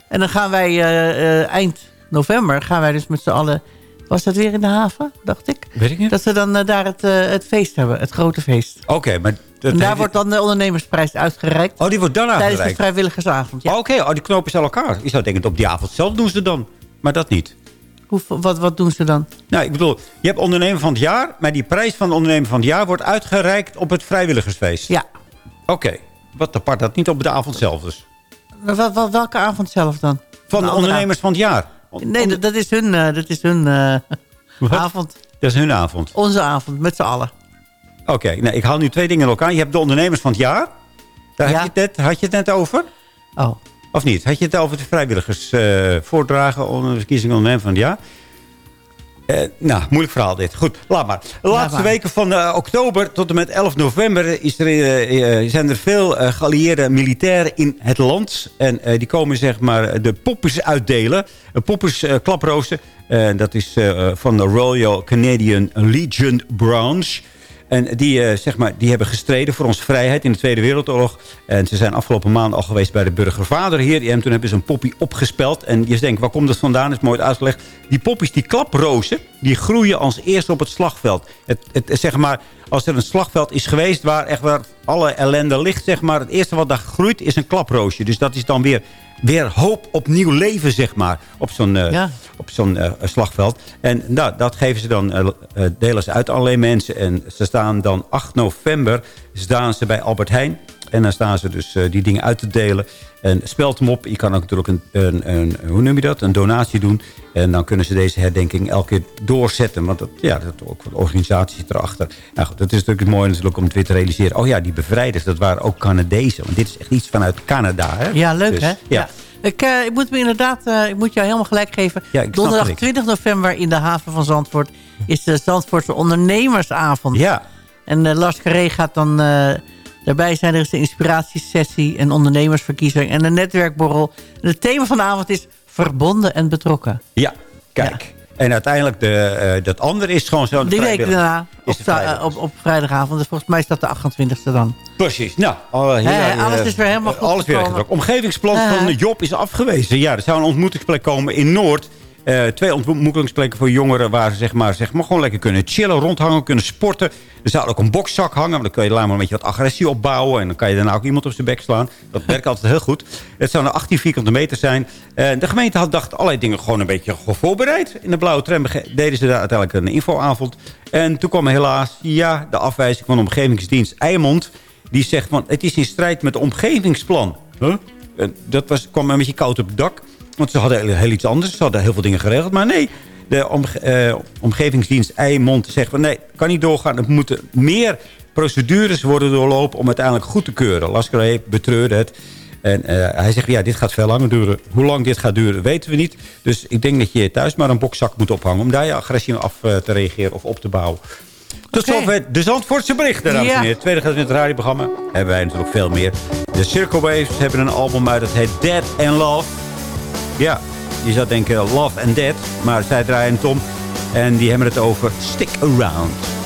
En dan gaan wij eh, eh, eind november, gaan wij dus met z'n allen... Was dat weer in de haven, dacht ik? Weet ik niet. Dat we dan eh, daar het, het feest hebben, het grote feest. Oké, maar... dat en daar wordt dan de ondernemersprijs uitgereikt. Oh, die wordt dan Tijdens de uitgereikt? vrijwilligersavond. Ja. Oh, Oké, oh, die knopen ze aan elkaar. Je zou denken, op die avond zelf doen ze dan. Maar dat niet. Hoe, wat, wat doen ze dan? Nou, ik bedoel, je hebt ondernemer van het jaar... maar die prijs van de ondernemer van het jaar wordt uitgereikt op het vrijwilligersfeest. Ja. Oké, wat apart. Dat niet op de avond zelf dus. Wel- wel- welke avond zelf dan? Van de andere ondernemers van het jaar. Nee, dat, dat is hun, eh, dat is hun eh, avond. Dat is hun avond. Onze avond, met z'n allen. Oké, nou, ik haal nu twee dingen in elkaar. Je hebt de ondernemers van het jaar. Daar Ja. had, je het net, had je het net over? Oh. Of niet? Had je het over de vrijwilligers eh voordragen onder de verkiezingen ondernemer van het jaar? Eh, nou, moeilijk verhaal dit. Goed, laat maar. De laatste maar. weken van eh, oktober tot en met 11 november is er, eh, zijn er veel geallieerde militairen in het land. En die komen zeg maar de poppers uitdelen. Poppers klaprooster. Eh, dat is van de Royal Canadian Legion Branch. En die, eh, zeg maar, die hebben gestreden voor onze vrijheid in de Tweede Wereldoorlog. En ze zijn afgelopen maand al geweest bij de burgervader hier. En toen hebben ze een poppy opgespeld. En je denkt, waar komt dat vandaan? Is mooi uitgelegd. Die poppies, die klaprozen, die groeien als eerste op het slagveld. Het, het, zeg maar, als er een slagveld is geweest waar echt waar alle ellende ligt, zeg maar. Het eerste wat daar groeit is een klaproosje. Dus dat is dan weer, weer hoop op nieuw leven, zeg maar. Op zo'n eh, op zo'n eh, slagveld. En nou, dat geven ze dan, eh, delen ze uit aan allerlei mensen. En ze staan dan 8 november staan ze bij Albert Heijn. En dan staan ze dus eh, die dingen uit te delen. En speld hem op. Je kan ook natuurlijk een, een, een, hoe noem je dat? Een donatie doen. En dan kunnen ze deze herdenking elke keer doorzetten. Want dat, ja, dat ook wat organisaties erachter. Nou goed, dat is natuurlijk mooi natuurlijk om het weer te realiseren. Oh ja, die bevrijders, dat waren ook Canadezen. Want dit is echt iets vanuit Canada. Hè? Ja, leuk Dus, hè? Ja. Ik, eh, ik moet me inderdaad, eh, ik moet jou helemaal gelijk geven. Ja, Donderdag het. 20 november in de haven van Zandvoort is de Zandvoortse ondernemersavond. Ja. En uh, Lars Carré gaat dan daarbij zijn. Er is een inspiratiesessie, een ondernemersverkiezing en een netwerkborrel. En het thema van de avond is verbonden en betrokken. Ja, kijk. En uiteindelijk, de, eh, dat andere is gewoon zo'n... Die week daarna, op, de za- vrijwillig. op, op vrijdagavond. Dus volgens mij is dat de 28e dan. Precies. Nou, alle- Hè, ja, alles eh, is weer helemaal goed Alles weer. Omgevingsplan van Job is afgewezen. Ja, er zou een ontmoetingsplek komen in Noord. Eh, twee ontmoetingsplekken voor jongeren waar ze zeg maar, zeg maar gewoon lekker kunnen chillen, rondhangen, kunnen sporten. Er zou ook een bokszak hangen, want dan kun je later maar een beetje wat agressie opbouwen. En dan kan je daarna ook iemand op zijn bek slaan. Dat werkt altijd heel goed. Het zou een 18 vierkante meter zijn. Eh, de gemeente had dacht allerlei dingen gewoon een beetje voorbereid. In de blauwe tram deden ze daar uiteindelijk een infoavond. En toen kwam helaas ja, de afwijzing van de omgevingsdienst Eimond. Die zegt van het is in strijd met het omgevingsplan. Huh? Eh, dat was, kwam een beetje koud op het dak. Want ze hadden heel, iets anders. Ze hadden heel veel dingen geregeld. Maar nee, de omge- eh, omgevingsdienst Eimond zegt van... nee, kan niet doorgaan. Er moeten meer procedures worden doorlopen... om uiteindelijk goed te keuren. Lascare betreurde het. En eh, hij zegt, ja, dit gaat veel langer duren. Hoe lang dit gaat duren, weten we niet. Dus ik denk dat je thuis maar een bokzak moet ophangen... om daar je agressie af eh, te reageren of op te bouwen. Tot zover de Zandvoortse berichten, dames en heren. Tweede gaat in het radioprogramma. Hebben wij natuurlijk veel meer. De Circle Waves hebben een album uit. Dat heet Dead and Love. Ja, je zou denken Love and Dead. Maar zij draaien het om. En die hebben het over Stick Around.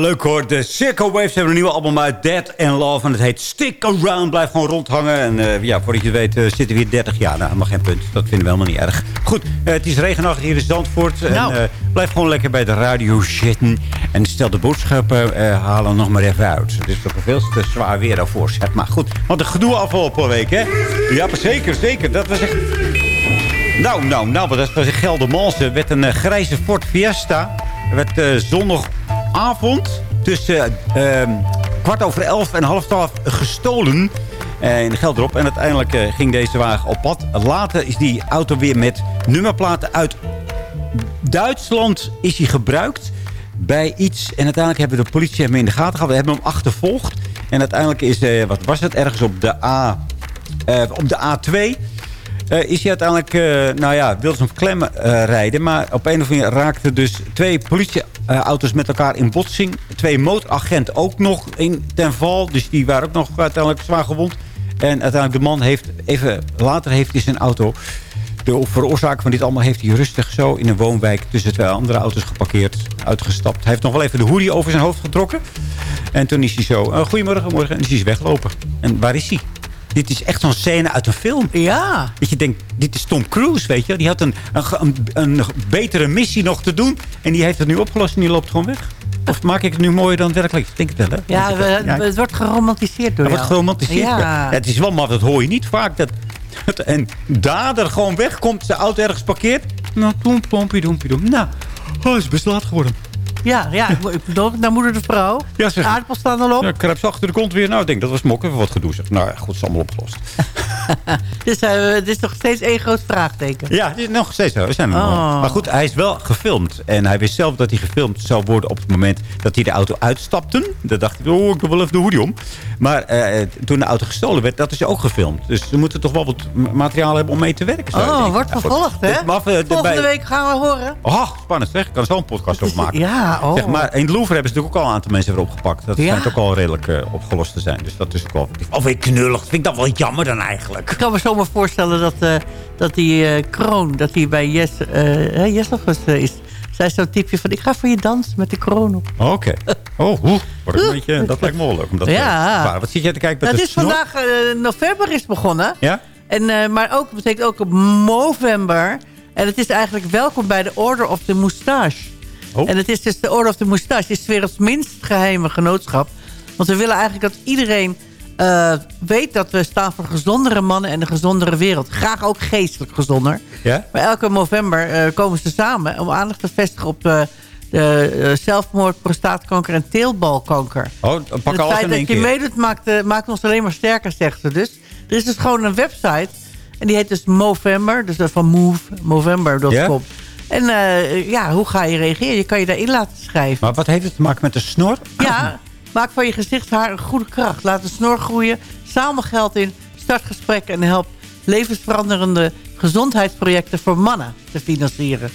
Leuk hoor. De Circo Waves hebben een nieuwe album uit Dead and Love. En het heet Stick Around. Blijf gewoon rondhangen. En eh, ja, voordat je het weet eh, zitten we hier 30 jaar. Nou, mag geen punt. Dat vinden we helemaal niet erg. Goed, eh, het is regenachtig hier in Zandvoort. Nou. En, eh, blijf gewoon lekker bij de radio zitten. En stel de boodschappen halen nog maar even uit. Het is toch veel te zwaar weer daarvoor. Zeg maar goed. Want het gedoe afgelopen week, hè? Ja, zeker, zeker. Dat was echt... Nou, nou, nou, dat was in Geldermalsen. Er werd een grijze Ford Fiesta. Er werd eh, zondagavond tussen eh, ehm, kwart over elf en half twaalf gestolen eh, in Gelderop. En uiteindelijk eh, ging deze wagen op pad. Later is die auto weer met nummerplaten uit Duitsland is hij gebruikt bij iets. En uiteindelijk hebben de politie hem in de gaten gehad. We hebben hem achtervolgd. En uiteindelijk is, eh, wat was het, ergens op de, A, op de A2... Eh, is hij uiteindelijk, eh, nou ja, wilde ze hem klem eh, rijden. Maar op een of andere manier raakten dus twee politieauto's met elkaar in botsing. Twee motoragenten ook nog in ten val. Dus die waren ook nog uiteindelijk zwaar gewond. En uiteindelijk de man heeft, even later heeft hij zijn auto... De veroorzaker van dit allemaal heeft hij rustig zo in een woonwijk... tussen twee andere auto's geparkeerd, uitgestapt. Hij heeft nog wel even de hoodie over zijn hoofd getrokken. En toen is hij zo, eh, goedemorgen, morgen. En is hij weggelopen. En waar is hij? Dit is echt zo'n scène uit een film. Ja. Dat je denkt, dit is Tom Cruise, weet je. Die had een, een, een, betere missie nog te doen. En die heeft het nu opgelost en die loopt gewoon weg. Of maak ik het nu mooier dan werkelijk? Ik denk het wel, hè? Ja, we- het wordt geromantiseerd door Het wordt geromantiseerd. Ja. Ja, het is wel maar dat hoor je niet vaak. Dat, dat een dader gewoon wegkomt, zijn auto ergens parkeert. Nou, pompie, doem. Nou, oh, is best laat geworden. Ja, ja ik, ik bedoel, naar moeder de vrouw. Ja, zeg. Aardappels staan al op. Ja, kruipt ze achter de kont weer. Nou, ik denk, dat was mok even wat gedoe. Zeg. Nou ja, goed, is allemaal opgelost. (laughs) Dus eh, het is nog steeds één groot vraagteken. Ja, het is nog steeds zo. We zijn er nog. Oh. Maar goed, hij is wel gefilmd. En hij wist zelf dat hij gefilmd zou worden op het moment dat hij de auto uitstapte. Dan dacht hij, oh, ik doe wel even de hoodie om. Maar eh, toen de auto gestolen werd, dat is ook gefilmd. Dus ze moeten toch wel wat materiaal hebben om mee te werken. Oh, wordt goed. vervolgd, hè? Eh, de- Volgende bij- week gaan we horen. Oh, spannend zeg. Ik kan er zo een podcast over (laughs) maken. Ja, oh. Zeg maar, in het Louvre hebben ze natuurlijk ook al een aantal mensen weer opgepakt. Dat schijnt ook al redelijk eh, opgelost te zijn. Dus dat is ook wel... Alweer knullig. Dat vind ik dan wel jammer dan eigenlijk. Ik kan me zomaar voorstellen dat, eh, dat die eh, kroon, dat die bij Jes, eh Jesselgus eh, is. Zij zo'n typje van, ik ga voor je dansen met de kroon op. Oké. Oh, hoe? Beetje, dat lijkt me wel leuk. Om dat Ja. Wat zit jij te kijken Nou, met de is snor? vandaag, november is begonnen. Ja? En, maar ook, betekent ook op Movember. En het is eigenlijk welkom bij de Order of the Moustache. Oh. En het is dus de Order of the Moustache. Het is 's werelds minst geheime genootschap. Want we willen eigenlijk dat iedereen eh, weet dat we staan voor gezondere mannen en een gezondere wereld. Graag ook geestelijk gezonder. Ja? Maar elke november eh, komen ze samen om aandacht te vestigen op eh, de zelfmoord, prostaatkanker en teelbalkanker. Oh, pak het alles feit in één dat je meedoet maakt, maakt ons alleen maar sterker, zegt ze dus. Er is dus gewoon een website. En die heet dus Movember. Dus van move, movember.com. En eh, ja, hoe ga je reageren? Je kan je daarin laten schrijven. Maar wat heeft het te maken met de snor? Ja, maak van je gezichtshaar een goede kracht. Laat de snor groeien. Zamel geld in. Start gesprekken en help levensveranderende gezondheidsprojecten voor mannen te financieren.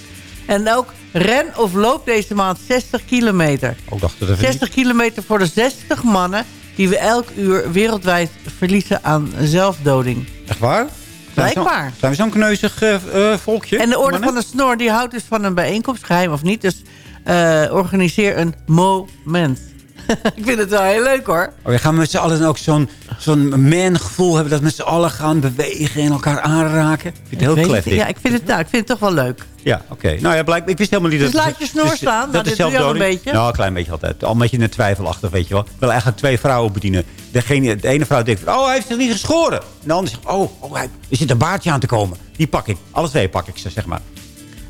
En ook ren of loop deze maand 60 kilometer. Oh, dacht dat even niet. 60 kilometer voor de 60 mannen die we elk uur wereldwijd verliezen aan zelfdoding. Echt waar? Blijkbaar. Zijn we zo'n kneuzig eh, eh, volkje? En de orde van de snor die houdt dus van een bijeenkomst, geheim of niet. Dus eh, organiseer een moment. (laughs) Ik vind het wel heel leuk hoor. Oh, we gaan met z'n allen ook zo'n zo'n man-gevoel hebben... dat we met z'n allen gaan bewegen en elkaar aanraken. Ik vind het heel klef. Ja, ik vind, het, nou, ik vind het toch wel leuk. Ja, oké. Nou ja, blijkbaar. Ik wist helemaal niet Dus dat... laat je snor staan. Nou, Dat dit is al een beetje. Nou, een klein beetje altijd. Al een beetje in twijfelachtig, weet je wel. Ik wil eigenlijk twee vrouwen bedienen. Degene, de ene vrouw denkt van, oh, hij heeft zich niet geschoren. En de andere zegt, oh, oh hij, er zit een baardje aan te komen. Die pak ik. Alle twee pak ik ze, zeg maar.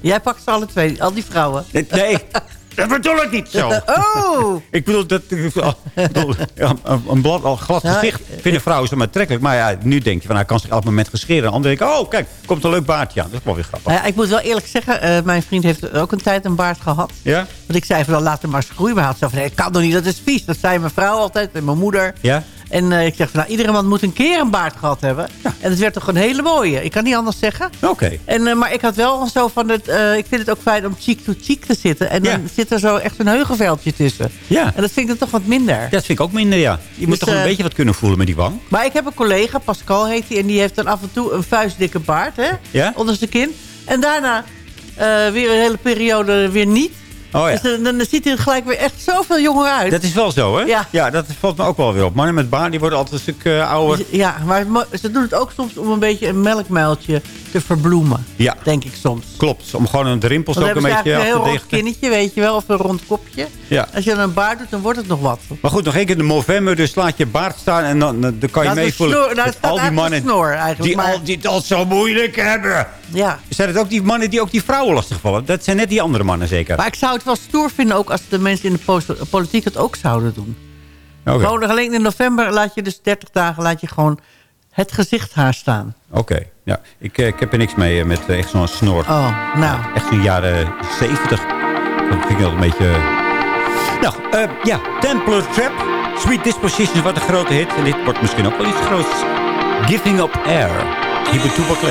Jij pakt ze alle twee, al die vrouwen. Nee, nee (laughs) dat bedoel ik niet zo. Oh! (laughs) Ik bedoel, dat, ik bedoel, ja, een, een blad, al glad Ja, gezicht vinden vrouwen zo maar trekkelijk. Maar ja, nu denk je van, hij kan zich elk moment gescheren. En de ander denkt, oh, kijk, komt een leuk baardje aan. Dat is wel weer grappig. Nou ja, ik moet wel eerlijk zeggen, eh, mijn vriend heeft ook een tijd een baard gehad. Ja? Want ik zei van, laat hem maar eens groeien. Maar hij had zo van, nee, dat kan toch niet, dat is vies. Dat zei mijn vrouw altijd en mijn moeder. Ja? En eh, ik zeg, van, nou, iedere man moet een keer een baard gehad hebben. En het werd toch een hele mooie. Ik kan niet anders zeggen. Oké. En, eh, maar ik had wel zo van, het, eh, ik vind het ook fijn om cheek to cheek te zitten. En dan zit er zo echt een heugenveldje tussen. Ja. En dat vind ik dan toch wat minder. Ja, dat vind ik ook minder, ja. Je moet Dus, toch een beetje wat kunnen voelen met die wang. Maar ik heb een collega, Pascal heet hij. En die heeft dan af en toe een vuistdikke baard, hè? Ja? Onder zijn kin. En daarna weer een hele periode weer niet. Oh ja. Dus dan, dan ziet hij er gelijk weer echt zoveel jonger uit. Dat is wel zo, hè? Ja. dat valt me ook wel weer op. Mannen met baard, die worden altijd een stuk eh, ouder. Ja, maar ze doen het ook soms om een beetje een melkmuiltje te verbloemen. Ja. Denk ik soms. Klopt, om gewoon de rimpels ook een beetje af een te heel rond kinnetje, weet je wel. Of een rond kopje. Ja. Als je dan een baard doet, dan wordt het nog wat. Maar goed, nog één keer de november, dus laat je baard staan en dan, dan kan je Nou, meevoelen nou, met al die mannen een snor eigenlijk, die, maar- al, die het al zo moeilijk hebben. Ja. Zijn het ook die mannen die ook die vrouwen lastigvallen? Dat zijn net die andere mannen zeker. Maar ik zou het wel stoer vinden ook als de mensen in de politiek het ook zouden doen. Oké. Gewoon alleen in november laat je dus 30 dagen laat je gewoon het gezichthaar staan. Oké, ja. Ik, eh, ik heb er niks mee eh, met eh, echt zo'n snor. Oh, nou. Echt zo'n jaren 70. Dat vind ik wel een beetje... Nou, eh, ja. Templar Trap. Sweet Dispositions, wat een grote hit. En dit wordt misschien ook wel iets groots. Giving Up Air. Hier bij Toepak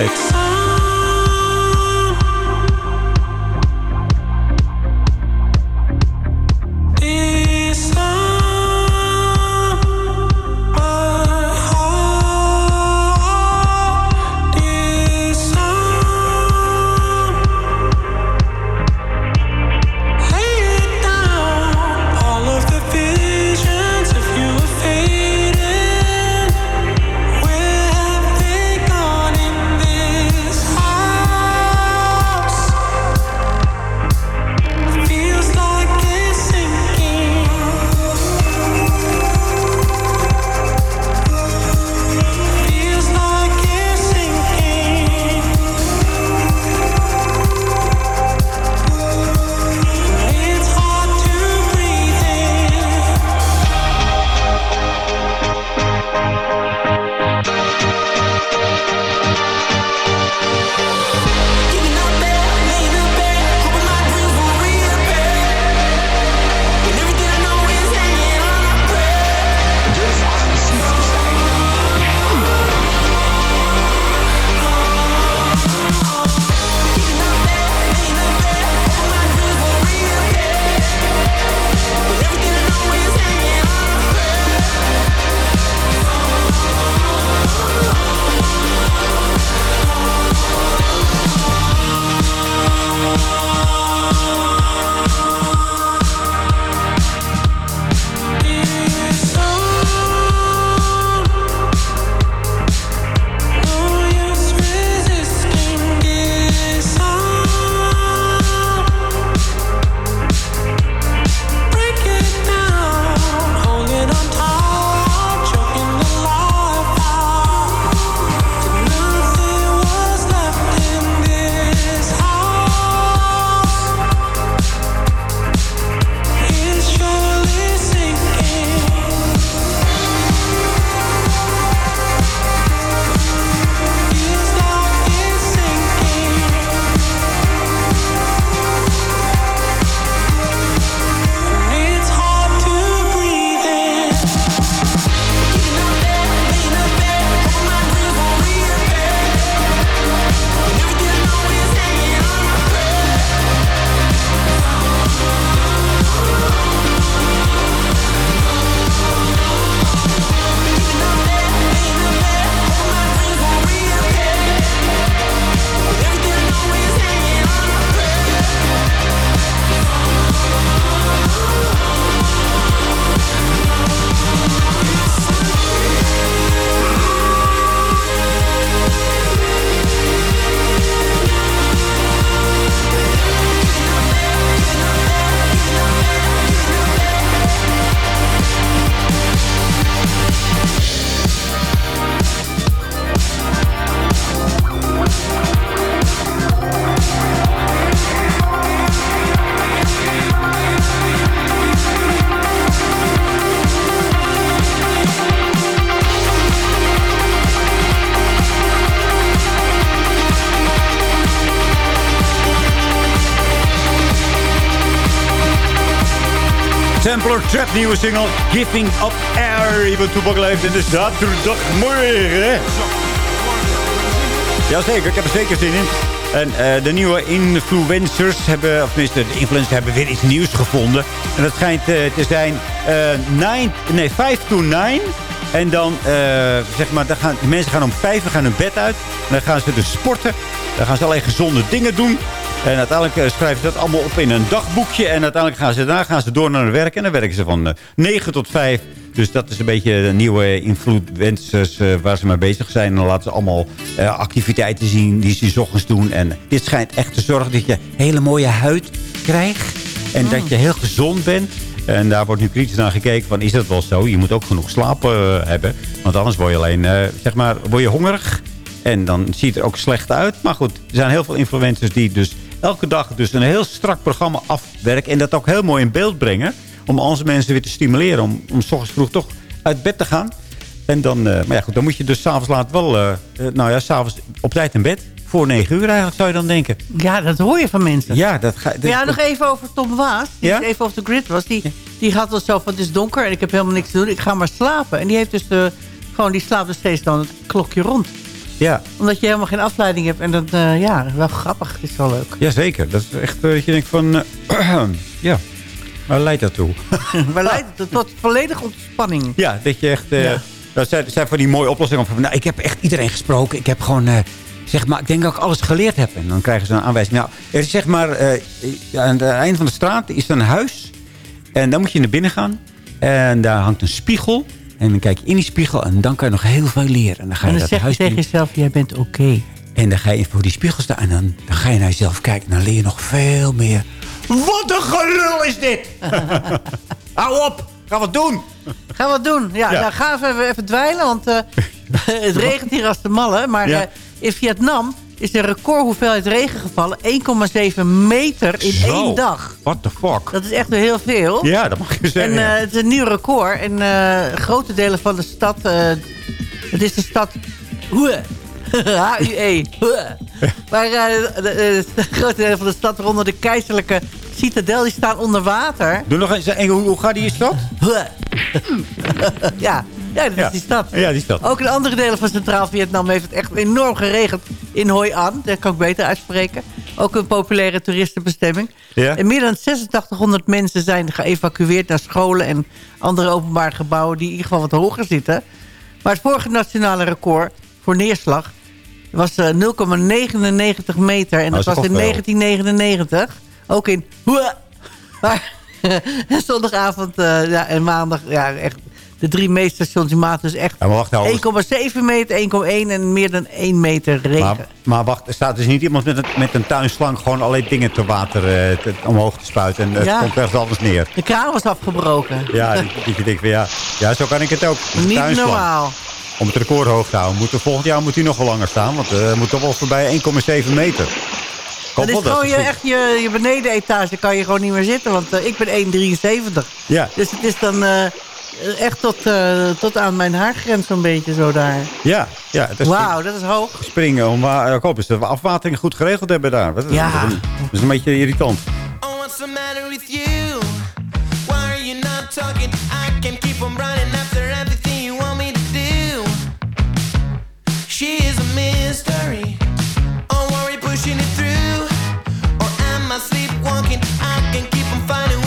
Templar Trap, nieuwe single. Giving Up Air. Iemand toepak leeft in de hè? Jazeker, ik heb er zeker zin in. En eh, de nieuwe influencers hebben, of tenminste de influencers hebben weer iets nieuws gevonden. En dat schijnt eh, te zijn nine, nee, 5 to 9. En dan, zeg maar, dan gaan, mensen gaan om vijf uur gaan hun bed uit. En dan gaan ze dus sporten. Dan gaan ze allerlei gezonde dingen doen. En uiteindelijk eh, schrijven ze dat allemaal op in een dagboekje. En uiteindelijk gaan ze daarna gaan ze door naar hun werk. En dan werken ze van eh, 9 tot 5. Dus dat is een beetje de nieuwe influencers eh, waar ze mee bezig zijn. En dan laten ze allemaal eh, activiteiten zien die ze 's ochtends doen. En dit schijnt echt te zorgen dat je hele mooie huid krijgt. En dat je heel gezond bent. En daar wordt nu kritisch naar gekeken van is dat wel zo? Je moet ook genoeg slaap eh, hebben. Want anders word je alleen, eh, zeg maar, word je hongerig. En dan ziet het er ook slecht uit. Maar goed, er zijn heel veel influencers die dus elke dag dus een heel strak programma afwerken. En dat ook heel mooi in beeld brengen. Om onze mensen weer te stimuleren. Om, om s ochtends vroeg toch uit bed te gaan. En dan, eh, maar ja goed, dan moet je dus s'avonds laat wel, eh, eh, nou ja, s'avonds op tijd in bed. Voor negen uur eigenlijk zou je dan denken. Ja, dat hoor je van mensen. Ja, dat ga, dat- Ja, nog even over Tom Waas. Die Ja? even over de grid was. Die, die had wel zo van, het is donker en ik heb helemaal niks te doen. Ik ga maar slapen. En die heeft dus gewoon, die slaapt dus steeds dan het klokje rond. Ja. Omdat je helemaal geen afleiding hebt. En dat, eh, ja, wel grappig. Het is wel leuk. Jazeker. Dat is echt eh, dat je denkt van... eh, (clears throat) ja, waar leidt dat toe? (laughs) Maar leidt het tot volledige ontspanning. Ja, dat je echt... Ja. Dat zijn, zijn van die mooie oplossingen. Van, nou, ik heb echt iedereen gesproken. Ik heb gewoon... zeg maar, ik denk dat ik alles geleerd heb. En dan krijgen ze een aanwijzing. Nou, er is zeg maar... aan het einde van de straat is er een huis. En dan moet je naar binnen gaan. En daar hangt een spiegel. En dan kijk je in die spiegel. En dan kan je nog heel veel leren. En dan ga je En dan zeg je tegen jezelf, jij bent oké. En dan ga je voor die spiegel staan. En dan, dan ga je naar jezelf kijken. En dan leer je nog veel meer. Wat een gelul is dit! (laughs) Hou op! Ga wat doen! Gaan we het doen. Ja, Ja. Nou, ga even, even dweilen, want eh, (laughs) het regent hier als de malle. Maar Ja. eh, in Vietnam is er record hoeveelheid regen gevallen. 1,7 meter in Zo. één dag. What the fuck? Dat is echt heel veel. Ja, dat mag je zeggen. En eh, het is een nieuw record. En eh, grote delen van de stad... eh, het is de stad... Hue. (laughs) H-U-E. Hue. Maar de, de grote delen van de stad rondom de keizerlijke citadel... die staan onder water. Doe nog eens. En hoe, hoe gaat die stad? Hue. (laughs) ja. Ja, dat is die stad. Ja, die stad. Ook in andere delen van Centraal-Vietnam heeft het echt enorm geregend. In Hoi An, dat kan ik beter uitspreken. Ook een populaire toeristenbestemming. Ja. En meer dan 8600 mensen zijn geëvacueerd naar scholen... en andere openbare gebouwen die in ieder geval wat hoger zitten. Maar het vorige nationale record voor neerslag was eh, 0,99 meter. En Nou, dat was in wel. 1999. Ook in... (laughs) Maar (laughs) zondagavond eh, ja, en maandag... Ja, echt de drie meeste stations die maten dus echt Ja, maar wacht nou. 1,7 meter, 1,1 en meer dan 1 meter regen. Maar, maar wacht, er staat dus niet iemand met een, met een tuinslang... gewoon allerlei dingen te water eh, te- omhoog te spuiten. En het Ja. komt ergens anders neer. De kraan was afgebroken. Ja, je denkt van ja, ja, zo kan ik het ook. Niet tuinslang. normaal. Om het record hoog te houden. Moet volgend jaar moet hij nog wel langer staan. Want hij moet toch wel voorbij 1,7 meter. Dat is gewoon je, goed- echt je, je benedenetage kan je gewoon niet meer zitten. Want eh, ik ben 1,73. Ja. Dus het is dan echt tot, eh, tot aan mijn haargrens zo'n beetje zo daar. Ja, ja. Wauw, dat is hoog. Springen. Om, wa- ik hoop eens dat we afwatering goed geregeld hebben daar. Dat is, Ja. dat is een, dat is een beetje irritant. Oh, what's the matter with you? Why are you not talking? I can keep on running after everything you want me to do. She is a mystery. Oh, worry pushing it through. Or am I sleepwalking? I can keep on fighting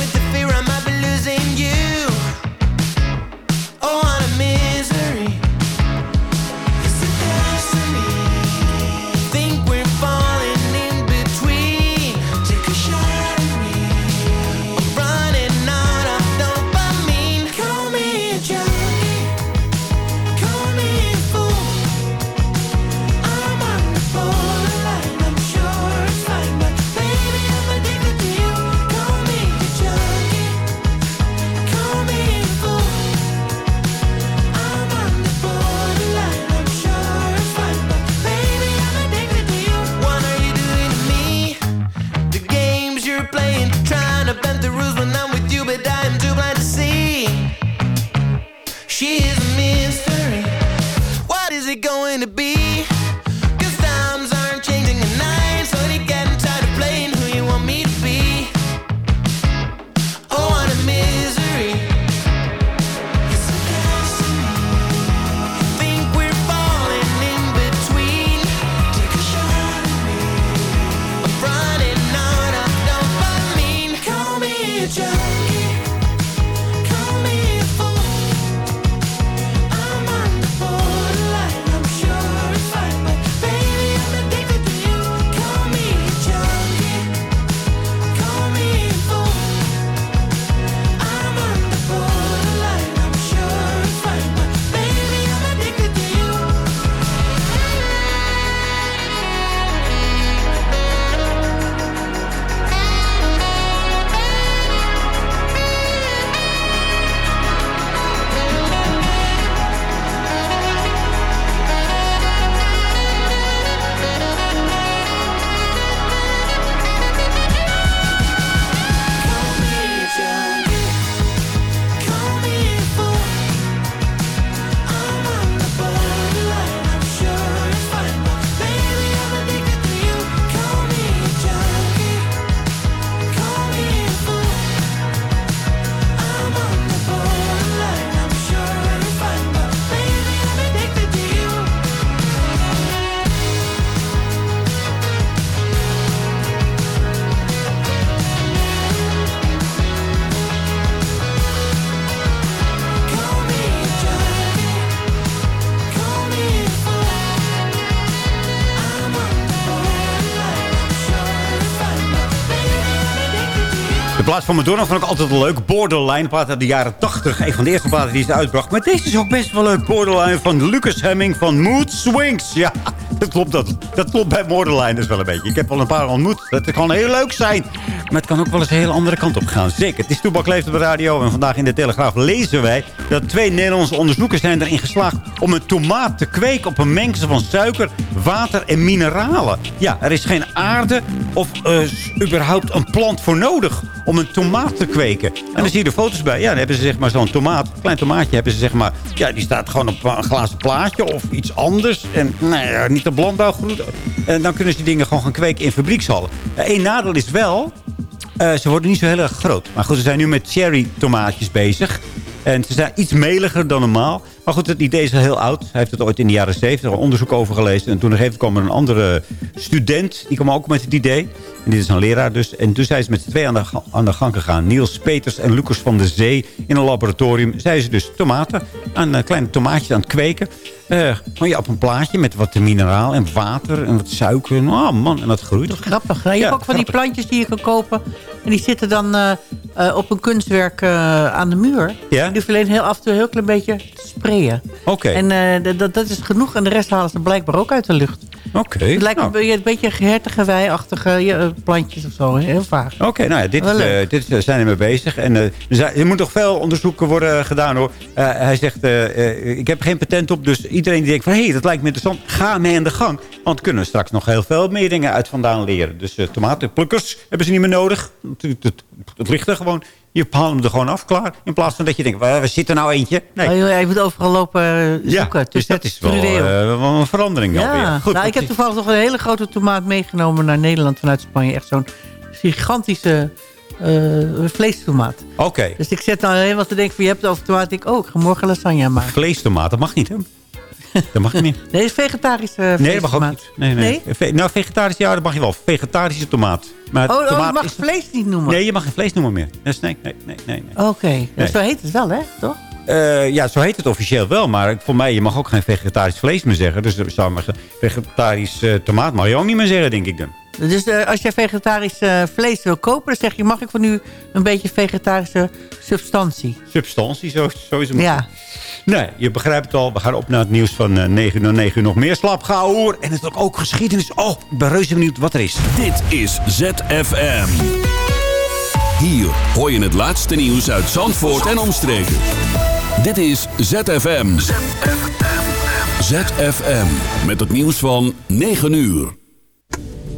plaats van Madonna vond ik altijd wel leuk. Borderline, plaat uit de jaren 80. Een van de eerste platen die ze uitbracht. Maar deze is ook best wel leuk. Borderline van Lucas Hemming van Mood Swings. Ja, dat klopt, dat, dat klopt bij Borderline dus wel een beetje. Ik heb al een paar ontmoet. Dat kan heel leuk zijn. Maar het kan ook wel eens een hele andere kant op gaan. Zeker. Het is Toebak Leeft op de radio. En vandaag in de Telegraaf lezen wij... dat twee Nederlandse onderzoekers zijn erin geslaagd... om een tomaat te kweken op een mengsel van suiker, water en mineralen. Ja, er is geen aarde of eh, überhaupt een plant voor nodig om een tomaat te kweken. En dan zie je de foto's bij. Ja, dan hebben ze zeg maar zo'n tomaat, een klein tomaatje hebben ze zeg maar... Ja, die staat gewoon op een glazen plaatje of iets anders. En nou ja, niet een landbouwgroente. En dan kunnen ze die dingen gewoon gaan kweken in fabriekshallen. Eén nadeel is wel, eh, ze worden niet zo heel erg groot. Maar goed, ze zijn nu met cherry tomaatjes bezig. En ze zijn iets meliger dan normaal. Maar goed, het idee is al heel oud. Hij heeft het ooit in de jaren 70 een onderzoek over gelezen. En toen gegeven moment kwam er een andere student. Die kwam ook met het idee. En dit is een leraar dus. En toen zijn ze met z'n twee aan de, ga- aan de gang gegaan. Niels Peters en Lucas van de Zee. In een laboratorium zijn ze dus tomaten. Aan eh, kleine tomaatjes aan het kweken. Eh, gewoon ja, op een plaatje met wat mineraal en water en wat suiker. Oh man, en dat groeit. Grappig. hè? Je Ja, hebt ook van die plantjes die je kan kopen. En die zitten dan eh, eh, op een kunstwerk eh, aan de muur. Ja? Die alleen heel af en toe een heel klein beetje te sprayen. Oké. En eh, dat is genoeg. En de rest halen ze blijkbaar ook uit de lucht. Oké. Het lijkt nou. een beetje- een beetje hertengewijachtige ja, eh, plantjes of zo. Heel vaag. Oké, nou ja, dit, is, eh, dit is- zijn er mee bezig. En eh, er, er moet nog veel onderzoeken worden gedaan hoor. Eh, hij zegt, eh, eh, ik heb geen patent op. Dus iedereen die denkt van, hé, hey, dat lijkt me interessant. Ga mee aan de gang. Want kunnen we straks nog heel veel meer dingen uit vandaan leren. Dus eh, tomatenplukkers hebben ze niet meer nodig. Het, het, het ligt er gewoon. Je haalt hem er gewoon af, klaar. In plaats van dat je denkt, waar, zit er nou eentje? Nee. Oh, hij moet overal lopen eh, zoeken. Ja, dus tussen dat is wel, eh, wel een verandering alweer. Ja, Goed, nou, ik heb toevallig nog een hele grote tomaat meegenomen naar Nederland vanuit Spanje. Echt zo'n gigantische eh, vleestomaat. Oké. Dus ik zet nou helemaal te denken van je hebt het over tomaat. Ik, oh, ik ga morgen lasagne maken. Vleestomaat, dat mag niet hè? Dat mag niet. Nee, vegetarische Nee, dat mag ook niet. Nee, nee. Ve- nou, vegetarisch, ja, dat mag je wel. Vegetarische tomaat. Maar Oh, oh, tomaat je mag is- vlees niet noemen? Nee, je mag geen vlees noemen meer. Nee, nee, nee, nee. nee. Oké, dus zo heet het wel, hè? Toch? Eh, ja, zo heet het officieel wel. Maar voor mij, je mag ook geen vegetarisch vlees meer zeggen. Dus zou maar ge- vegetarisch eh, tomaat mag je ook niet meer zeggen, denk ik dan. Dus eh, als je vegetarisch vlees wil kopen, dan zeg je... mag ik van u een beetje vegetarische substantie? Substantie, zo, zo is het. Ja. Nee, je begrijpt het al. We gaan op naar het nieuws van eh 9 uur 9 uur nog meer slaapgehoor. En het is ook, ook geschiedenis. Oh, ik ben reuze benieuwd wat er is. Dit is ZFM. Hier hoor je het laatste nieuws uit Zandvoort en omstreken. Dit is ZFM. ZFM. Met het nieuws van 9 uur.